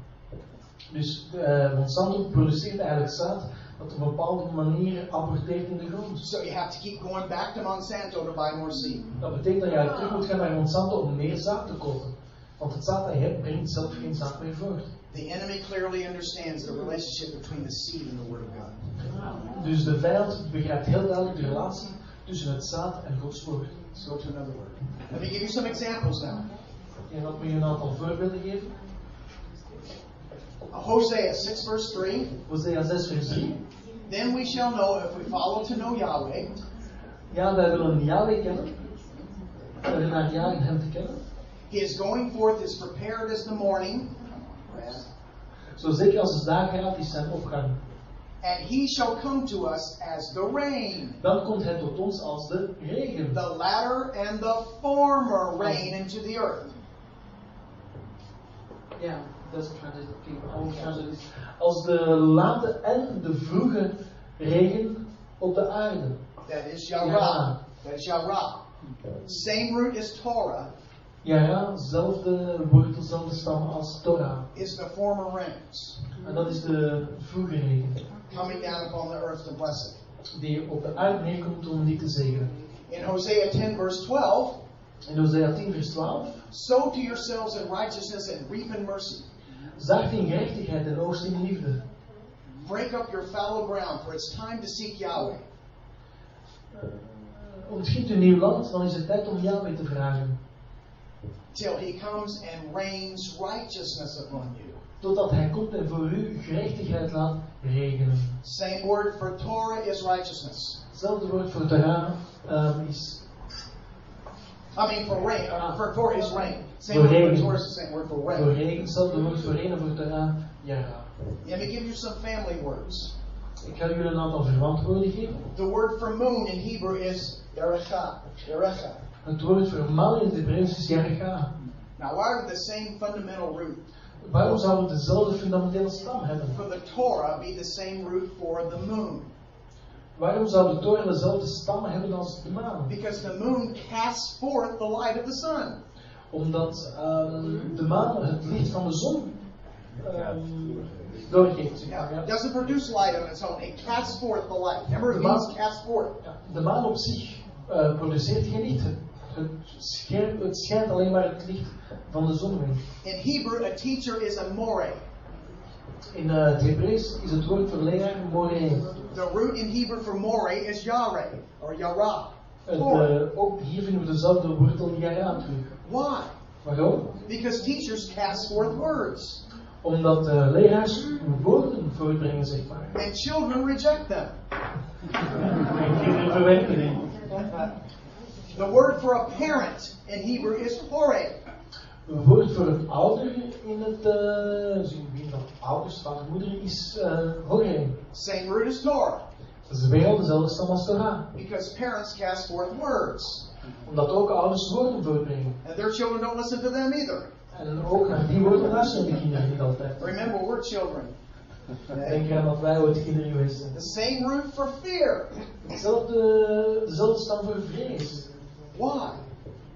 Dus eh, Monsanto produceert eigenlijk zaad dat op een bepaalde manier aborteert in de grond. So you have to keep going back to Monsanto to buy more seed. Dat betekent dat je eigenlijk terug moet gaan naar Monsanto om meer zaad te kopen. Want het zaad dat je hebt brengt zelf geen zaad meer voort. The enemy clearly understands the relationship between the seed and the Word of God. Dus de vijand begrijpt heel duidelijk de relatie tussen het zaad en Gods woord. Let's go to another word. Let me give you some examples now. En dat moet je een aantal voorbeelden geven. Hosea 6, verse 3. Hosea 6 vers 3. Then we shall know if we follow to know Yahweh, Ja, wij willen Yahweh kennen. Wij willen naar Yahweh hem te kennen. his going forth is prepared as the morning, Zo zeker als de dag gaat, is zijn opgang. and he shall come to us as the rain, Dan komt hij tot ons als de regen. the latter and the former rain into the earth. Ja, dat Als de late en de vroege regen op de aarde. That is. Yara. That is Yara. Same root as Torah Yara, zelfde wortel, zelfde stam als Torah. is the former rains En dat is de vroege regen. coming down upon the earth to bless it. Die op de aarde neerkomt om die te zegenen. In Hosea 10, verse 12, In Hosea 10 vers 12. sow to yourselves in righteousness and reap in mercy. Zaagt in gerechtigheid en oogst in liefde. Break up your fallow ground, for it's time to seek Yahweh. Ontgiet uw nieuw land, dan is het tijd om Yahweh te vragen. till he comes and rains righteousness upon you. Totdat hij komt en voor u gerechtigheid laat regenen. Same word for Torah is righteousness. Hetzelfde woord voor Torah ehm, is I mean for rain. Uh, for Torah is rain. Same word for. Torah is the same word for voor rain. regen. Hetzelfde woord voor regen en voor Torah, Yara. Let me give you some family words. Ik ga jullie een aantal verwantwoorden geven. The word for moon in Hebrew is erecha. Erecha. Het woord voor maan in het Hebreeuws is Yarga. Now, why are the same fundamental root Waarom zouden we dezelfde fundamentele stam hebben? for the Torah be the same root for the moon? Waarom zou de Torah dezelfde stam hebben als de maan? Because the moon casts forth the light of the sun. Omdat ehm, de maan het licht van de zon ehm, doorgeeft. Yeah. ja. It doesn't produce light on its own. It casts forth the light. Remember, means moon- cast forth. Ja, De maan op zich eh, produceert geen licht. Het, schijnt, het schijnt alleen maar het licht van de zon weg. In Hebrew, a teacher is a more. In eh, het Hebreeuws is het woord voor leraar moré. The root in Hebrew for more is yare or yara. Het, eh, ook hier vinden we dezelfde wortel yara terug. Why? Waarom? Because teachers cast forth words, Omdat eh, leraars woorden voortbrengen, zeg maar. and children reject them. En kinderen verwerken die. The word for a parent in Hebrew is hore. Een woord voor een ouder in het uh, wie van ouders, vader, moeder is uh, horé. Same root as Torah, Dat is weer al dezelfde stam als Torah. because parents cast forth words, Omdat ook ouders woorden voortbrengen. and their children don't listen to them either. En ook naar die woorden luisteren de kinderen niet altijd. Remember, we're children. Denk eraan dat wij ooit kinderen geweest zijn. The same root for fear. Hetzelfde, dezelfde stam voor vrees. Why?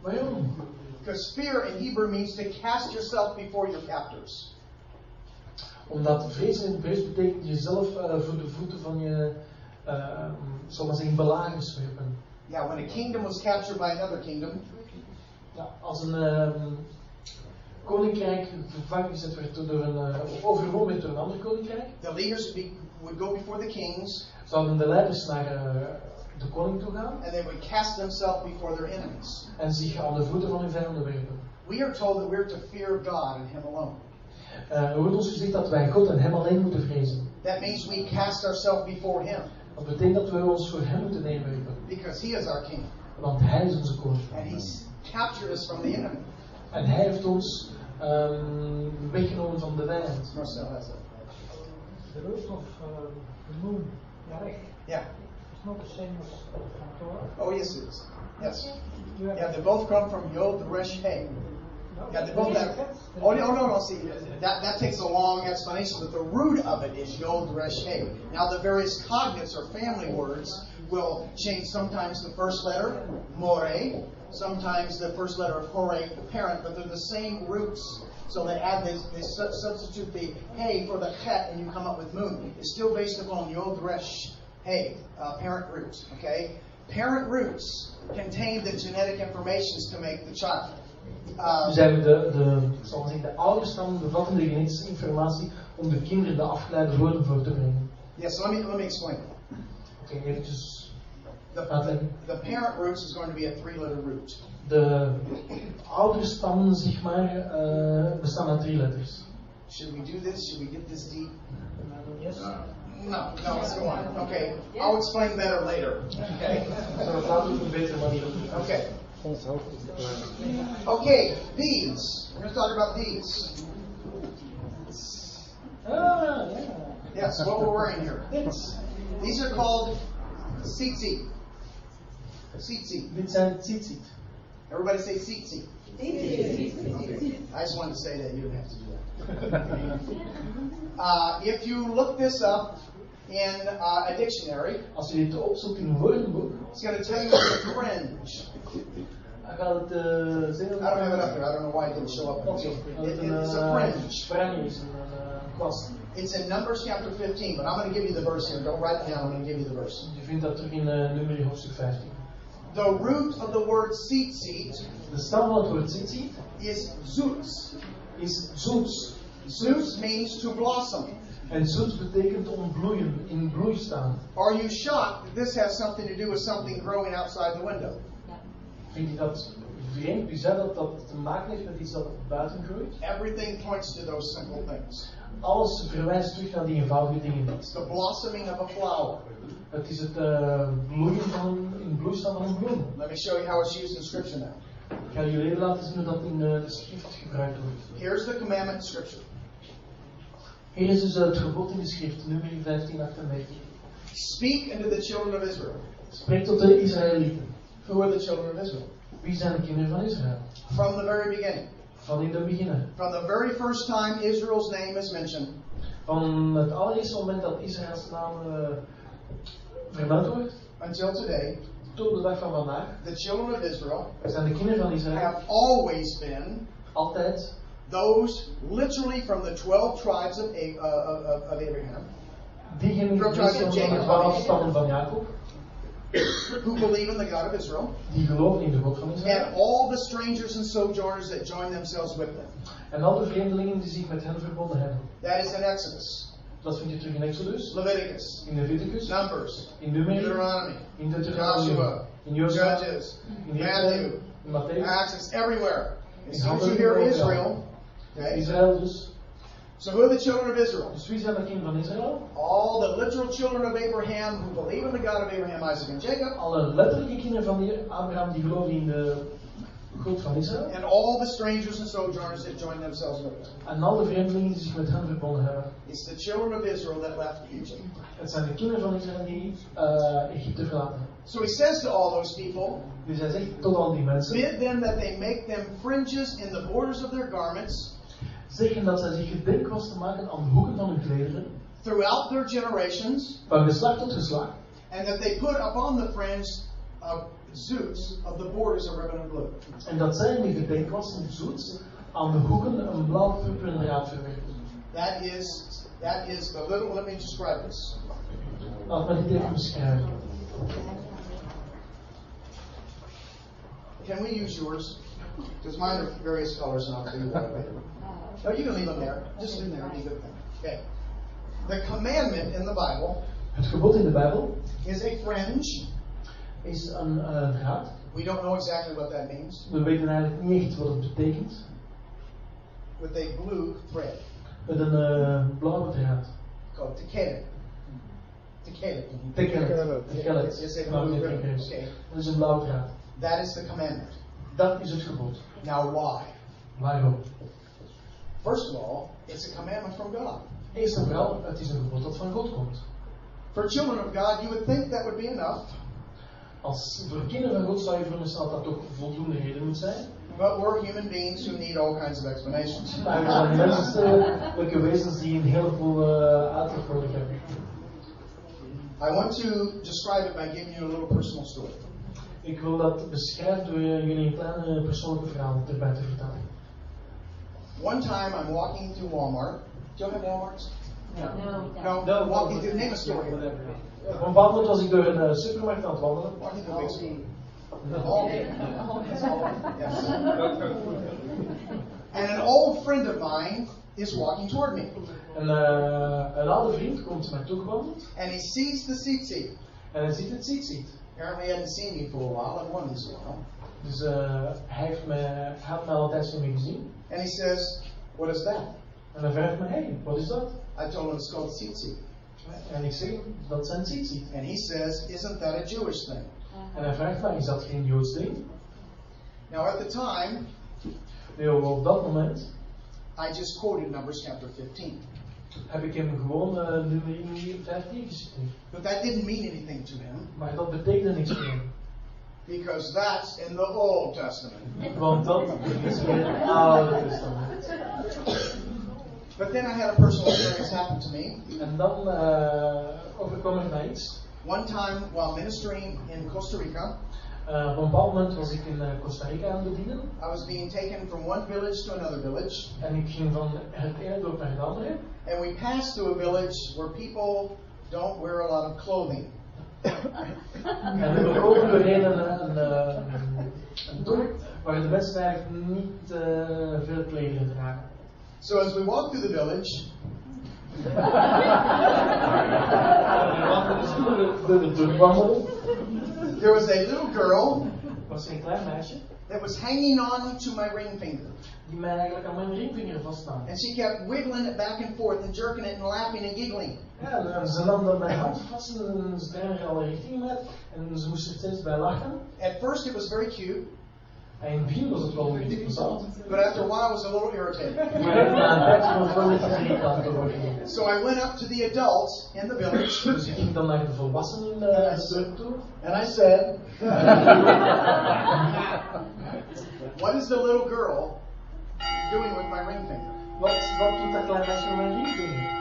Waarom? Because fear in Hebrew means to cast yourself before your captors. Omdat vrees in het Hebreeuws betekent jezelf uh, voor de voeten van je, uh, zal maar zeggen, belagers werpen. Yeah, when a kingdom was captured by another kingdom, Ja, als een um, koninkrijk vervangen gezet werd door een, uh, of overwonnen werd door een ander koninkrijk, the leaders would, be, would go before the kings, zouden de leiders naar uh, de koning toe gaan and they would cast themselves before their enemies. en zich aan de voeten van hun vijanden werpen. We are told that we're to fear God and Him alone. Uh, er wordt ons gezegd dat wij God en Hem alleen moeten vrezen. That means we cast ourselves before Him, Dat betekent dat we ons voor Hem moeten neerwerpen. because He is our King, Want Hij is onze koning. and He's captured us from the enemy. En Hij heeft ons um, weggenomen van de vijand. Marcel has it. The root of uh, the moon, Yarech, Yeah. is not the same as Torah. Oh, yes, it is. Yes. Yeah, they both come from Yod Resh He. Yeah, they both have. Oh no, no, no. See, that that takes a long explanation, but the root of it is Yod Resh He. Now, the various cognates or family words will change. Sometimes the first letter, More. Sometimes the first letter of Hore, the parent, but they're the same roots. So they add this, they su- substitute the Hey for the Chet, and you come up with Moon. It's still based upon Yod Resh He, uh, parent roots. Okay, parent roots contain the genetic informations to make the child. Dus hebben de, de, zal zeggen, de ouderstam bevatten de genetische informatie om de kinderen de afgeleide woorden voor te brengen. Yeah, so let me let me explain. Oké, okay, eventjes The, uitleggen. the parent roots is going to be a three-letter root. De ouderstammen, zeg maar, uh, bestaan uit drie letters. Should we do this? Should we get this deep? Yes. No, no, let's go on. Okay, I'll explain better later. Okay, okay, Ons hoofd is te klein. okay. These. We're going to talk about these. Ah, ja. Yes, what we're wearing here. These are called tzitzit. Tzitzit. Tzitzit. Everybody say tzitzit. I just wanted to say that you don't have to do that. uh, if you look this up in uh, a dictionary, Als je dit opzoekt in een woordenboek, it's going to tell you it's a fringe. dan gaat het zeggen... I don't have it up there. I don't know why it didn't show up. Dat It- it's a fringe. spreng is, een uh, kwast. It's in Numbers chapter 15, but I'm going to give you the verse here. Don't write it down. I'm going to give you the verse. Je vindt dat terug in uh, nummer hoofdstuk 15. The root of the word tzitzit De stam van het woord tzitzit is zoots. is zoets. Zoots means to blossom. En zoet betekent ontbloeien, in bloei staan. Are you shocked that this has something to do with something growing outside the window? Vind je dat vreemd, bizar dat dat te maken heeft met iets dat buiten groeit? Everything points to those simple things. Alles verwijst terug naar die eenvoudige dingen. It's the blossoming of a flower. Het is het uh, bloeien van, in bloei staan van een bloem. Let me show you how it's used in Scripture now. Ik ga jullie laten zien hoe dat in uh, de schrift gebruikt wordt. Here's the commandment in Scripture Hier is dus het gebod in de schrift, nummer 1598. Speak unto the children of Israel. Spreek tot de Israëlieten. Who are the children of Israel? Wie zijn de kinderen van Israël? From the very beginning. Van in het begin. From the very first time Israel's name is mentioned Van het allereerste moment dat Israëls naam uh, vermeld wordt, until today, tot de dag van vandaag, the children of Israel zijn de kinderen van Israël have always been altijd those literally from the 12 tribes of, A- uh, of, of, Abraham. Diegenen Terug naar van de Jacob. twaalf stammen van Jacob, who believe in the God of Israel, die geloven in de God van and all the strangers and sojourners that join themselves with them. En al de vreemdelingen die zich met hen verbonden hebben. That is in Exodus, Dat vind je terug in Exodus, Leviticus, in Leviticus, Numbers, in Numeri, Deuteronomy, in Deuteronomium, Joshua, in Jozua, Judges, in Matthew, Matthew, in Matthäus. Acts, it's everywhere. As In soon as you hear Israel, okay, Israël dus. so who are the children of Israel? Dus wie zijn de kinderen van Israël? All the literal children of Abraham who believe in the God of Abraham, Isaac, and Jacob, Alle letterlijke kinderen van Abraham die geloven in de God van Israël. and all the strangers and sojourners that join themselves with them. En al de vreemdelingen die zich met hen verbonden hebben. It's the children of Israel that left Egypt. Het zijn de kinderen van Israël die uh, Egypte verlaten. So he says to all those people, Dus hij zegt tot al die mensen. Bid them that they make them fringes in the borders of their garments Zeggen dat zij zich gedenk was te maken aan de hoeken van hun klederen. throughout their generations, Van geslacht tot geslacht. and that they put upon the fringe of zoots of the borders of ribbon and blue. En dat zij in de gedenk was in zoet aan de hoeken een blauw purperen verwerkt. That is that is the little. Let me describe this. Laat me dit even beschrijven. Can we use yours? Because mine are various colors, and I'll tell you why later. No, you can leave them there. Just leave them there. It'd be a good thing. Okay. The commandment in the Bible Het gebod in de Bijbel is a fringe. is een uh, draad. We don't know exactly what that means. We weten eigenlijk niet echt wat het betekent. With a blue thread Met een uh, blauwe draad. called tekelet. Tekelet. Tekelet. Yes, yes, Tekelet. a Nou, blue niet ribbon. tekelet. Okay. Dat is een blauwe draad. That is the commandment. Dat is het gebod. Now, why? Waarom? First of all, it's a commandment from God. Eerst en vooral, het is een gebod dat van God komt. For children of God, you would think that would be enough, Als voor kinderen van God zou je veronderstellen dat dat toch voldoende reden moet zijn. but we're human beings who need all kinds of explanations. Maar we zijn menselijke wezens die een heleboel uh, uitleg nodig hebben. I want to describe it by giving you a little personal story. Ik wil dat beschrijven door jullie een kleine persoonlijke verhaal erbij te vertellen. One time I'm walking through Walmart. Do you have Walmarts? No, No, walking through, name a store. Bepaald moment was ik door een uh, supermarkt aan het wandelen. Walking through. Aldi. Aldi. Yes. And an old friend of mine is walking toward me. En uh, een oude vriend komt mij toegewandeld And he sees the seat seat. en hij ziet het ziet ziet. Apparently he hadn't seen me for a while. I've won this while. Dus uh, hij, heeft me, had mij al een tijdje niet gezien. And he says, What is that? En hij vraagt me, hey, wat is dat? I told him it's called seat. En ik zeg, dat zijn ziet. And he says, Isn't that a Jewish thing? En hij vraagt mij, is dat geen Joods ding? Now, at the time, Nu, op dat moment I just quoted Numbers chapter 15. Heb ik hem gewoon uh, nummer 15 geciteerd. But that didn't mean anything to him. Maar dat betekende niks voor hem. Because that's in the Old Testament. Want dat is weer het Oude Testament. But then I had a personal experience happen to me. En dan eh overkwam er mij iets. One time while ministering in Costa Rica, Eh, op een bepaald moment was ik in eh, Costa Rica aan het bedienen. I was being taken from one village to another village. En ik ging van het ene dorp naar het andere. And we passed through a village where people don't wear a lot of clothing. En we komen doorheen een, een, eh, een dorp waar de mensen eigenlijk niet eh, veel kleding dragen. So as we walked through the village, We wandelden dus door de- door dorp wandelen. There was a little girl was er een klein meisje that was hanging on to my ring finger. die mij eigenlijk aan mijn ringvinger vastnam. And she kept wiggling it back and forth and jerking it and laughing and giggling. Ja, en ze nam dan mijn hand vast en ze draaide er alle richtingen met. En ze moest er steeds bij lachen. At first it was very cute, En in het begin was het wel een beetje but after a while it was a little irritating. Maar na een tijdje was het wel een beetje irritant geworden. So I went up to the adults in the village Dus ik ging dan naar de volwassenen in de dorp toe. and I said, What is the little girl doing with my ring finger? Wat, wat doet dat klein meisje met mijn ringvinger?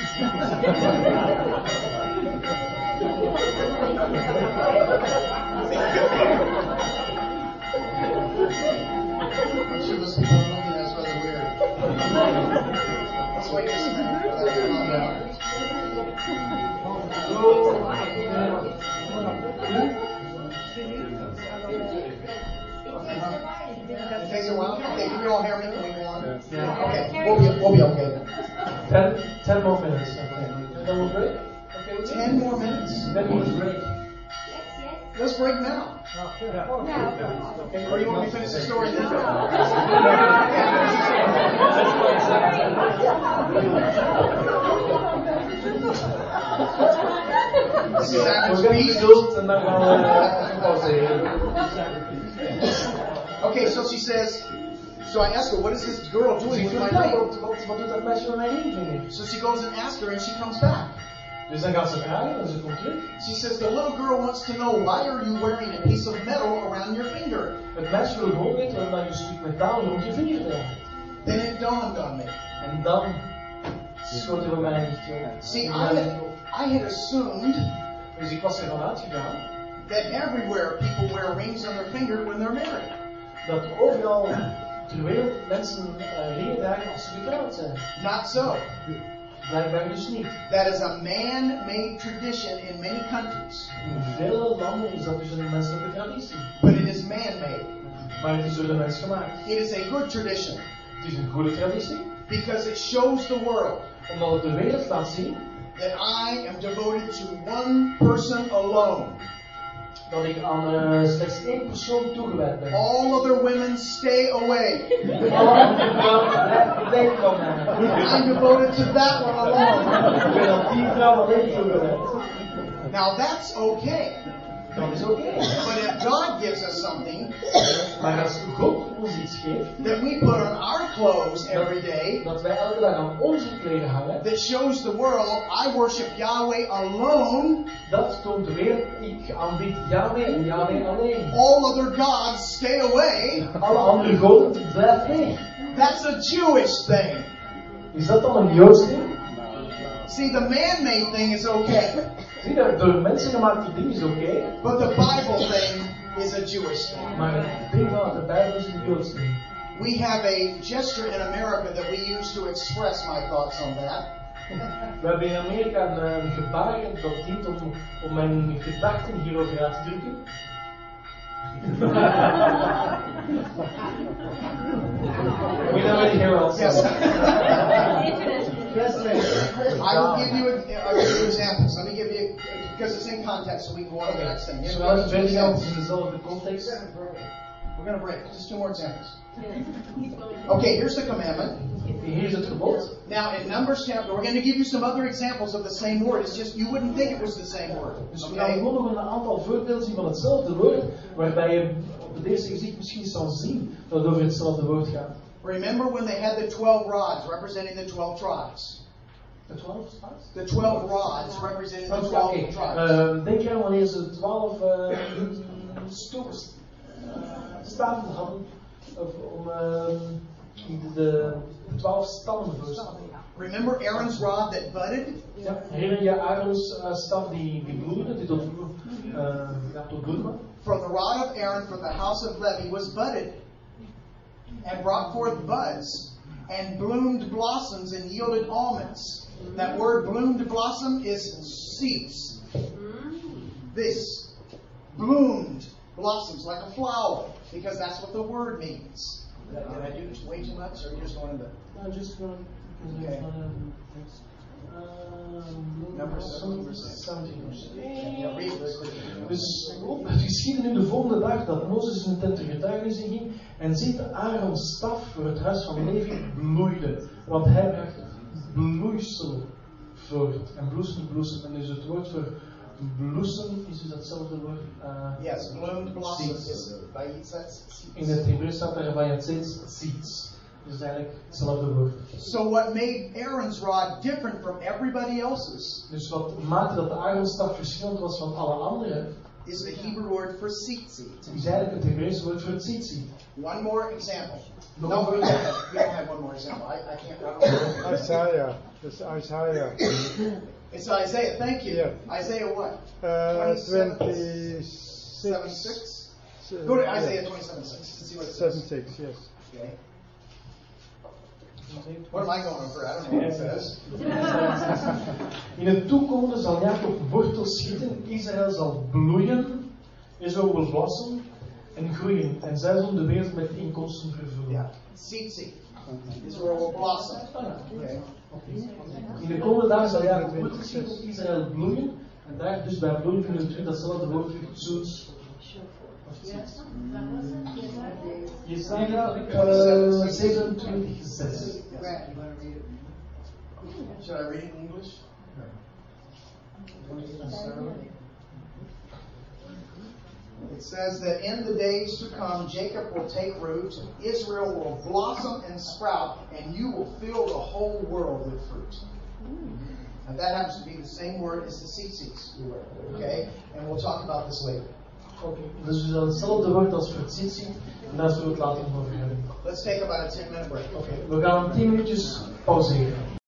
She was looking at us rather weird. Let's wait just a minute for that to. It takes a while. Okay, can you all hear me? Can we go on? Yeah. Okay, we'll be, we'll be okay. Ten, ten more minutes. Okay. And then we'll break? Okay. Ten more minutes? Then we'll break. Let's break now. Or you want me to finish the story then? This is We Adam's gaan speech. geduld en dan gaan we even pauzeren. Okay, so she says, so I ask her, what is this girl doing with my ring? So she goes and asks her and she comes back. Dus dan gaat ze vragen en ze. She says, the little girl wants to know, why are you wearing a piece of metal around your finger? Het meisje wil gewoon weten waarom je stuk metaal rond je vinger draagt. Then it dawned on me. En dan schoot er bij mij een lichtje op. See, I had, I had assumed Dus ik was ervan uitgegaan that everywhere people wear rings on their finger when they're married. dat overal ter wereld mensen eh, ringen dragen als ze getrouwd zijn. Not so. Blijkbaar dus niet. That is a man-made tradition in many countries, In vele landen is dat dus een menselijke traditie. but it is man-made. Maar het is door de mens gemaakt. It is a good tradition Het is een goede traditie, because it shows the world omdat het de wereld laat zien that I am devoted to one person alone. Dat ik aan eh, slechts één persoon toegewijd ben. All other women stay away. Weg van mij. I'm devoted to that one alone. Ik ben aan die vrouw alleen toegewijd. Now that's okay. Dat is oké. But if God gives us something Maar als God ons iets geeft, that we put on our clothes every day dat wij elke dag aan onze kleren hangen, that shows the world I worship Yahweh alone, dat toont de wereld, ik aanbid Yahweh en Yahweh alleen. all other gods stay away, Alle andere goden blijf weg. that's a Jewish thing. Is dat dan een Joods ding? See, the man-made thing is okay, Zie je, door mensen gemaakte ding is oké, but the Bible thing is a Jewish thing. maar het ding van de Bijbel is een Joods ding. We have a gesture in America that we use to express my thoughts on that. We hebben in Amerika een, een gebaar dat dient om, om mijn gedachten hierover uit te drukken. We already hear also. Yes. Yes, I will give you a, a few examples. Let me give you, because it's in context, so we can go on to the next thing. Here's Zowel two het tweede kant examples. is in dezelfde context. We're going to break. Just two more examples. Okay, here's the commandment. Hier is het gebod. Now, in Numbers chapter, we're going to give you some other examples of the same word. It's just you wouldn't think it was the same word. Dus we gaan Okay? gewoon nog een aantal voorbeelden zien van hetzelfde woord, waarbij je op het eerste gezicht misschien zal zien dat het over hetzelfde woord gaat. Remember when they had the 12 rods representing the 12 tribes? De 12 tribes? The 12 rods representing the Oh, 12 Oké, tribes. Ehm, denk je aan wanneer ze 12 uh, stoers staven hadden of om de, de 12 stammen voorstaan? Remember Aaron's rod that budded? Ja, herinner je Aarons uh, staf die, die bloeide, die tot, uh, ja, tot bloei kwam? From the rod of Aaron from the house of Levi was budded and brought forth buds and bloomed blossoms and yielded almonds. That word bloomed blossom is seeds. This bloomed blossoms like a flower because that's what the word means. Did I, did I do way too much or you just wanted to? No, just gewoon. Okay. Uh, Number 17. 17. Yeah, read this quickly. Dus op, het geschiedde nu de volgende dag dat Mozes in de tent de getuigenis ging en ziet de Aarons staf voor het huis van Levi bloeide. Want hij bracht bloeisel voort. En bloesem, bloesem. En dus het woord voor bloesem is dus datzelfde woord. uh, Yes, bloomed blossom is Vayitsat In het Hebreeuws staat er steeds seeds. Dus eigenlijk hetzelfde woord. So what made Aaron's rod different from everybody else's Dus wat maakte dat de Aaronstaf verschillend was van alle andere, is the Hebrew word for seed is eigenlijk het Hebreeuwse woord voor het zietziet. One more example. No. No, we don't have, we don't have one more example. I, I can't. I don't know. Isaiah. That's Isaiah. It's Isaiah. Thank you. Yeah. Isaiah what? Uh, 27, 26. 76? uh, Go to yeah. Isaiah 27 6 to see what it 7 says. 6, yes. Okay. What am I going over? I don't know what it says. In het toekomende zal Jacob wortels schieten, Israël zal bloeien, Israël will blossom en groeien. En zij zullen de wereld met inkomsten vervullen. Yeah. Seed seed. Israel will blossom. Ja. Okay. In de komende dagen zal Jacob wortels schieten, Israël bloeien. En daar dus bij bloeien vinden we terug datzelfde woord. Jesaja uh, 27, 6. Should I read it in English? It says that in the days to come, Jacob will take root, Israel will blossom and sprout, and you will fill the whole world with fruit. And that happens to be the same word as the tzitzis. Okay? And we'll talk about this later. Oké, dus we zullen hetzelfde woord als voor ziet en daar zullen we het later over hebben. Let's take about a 10 minute break. Oké, we gaan 10 minuutjes pauzeren.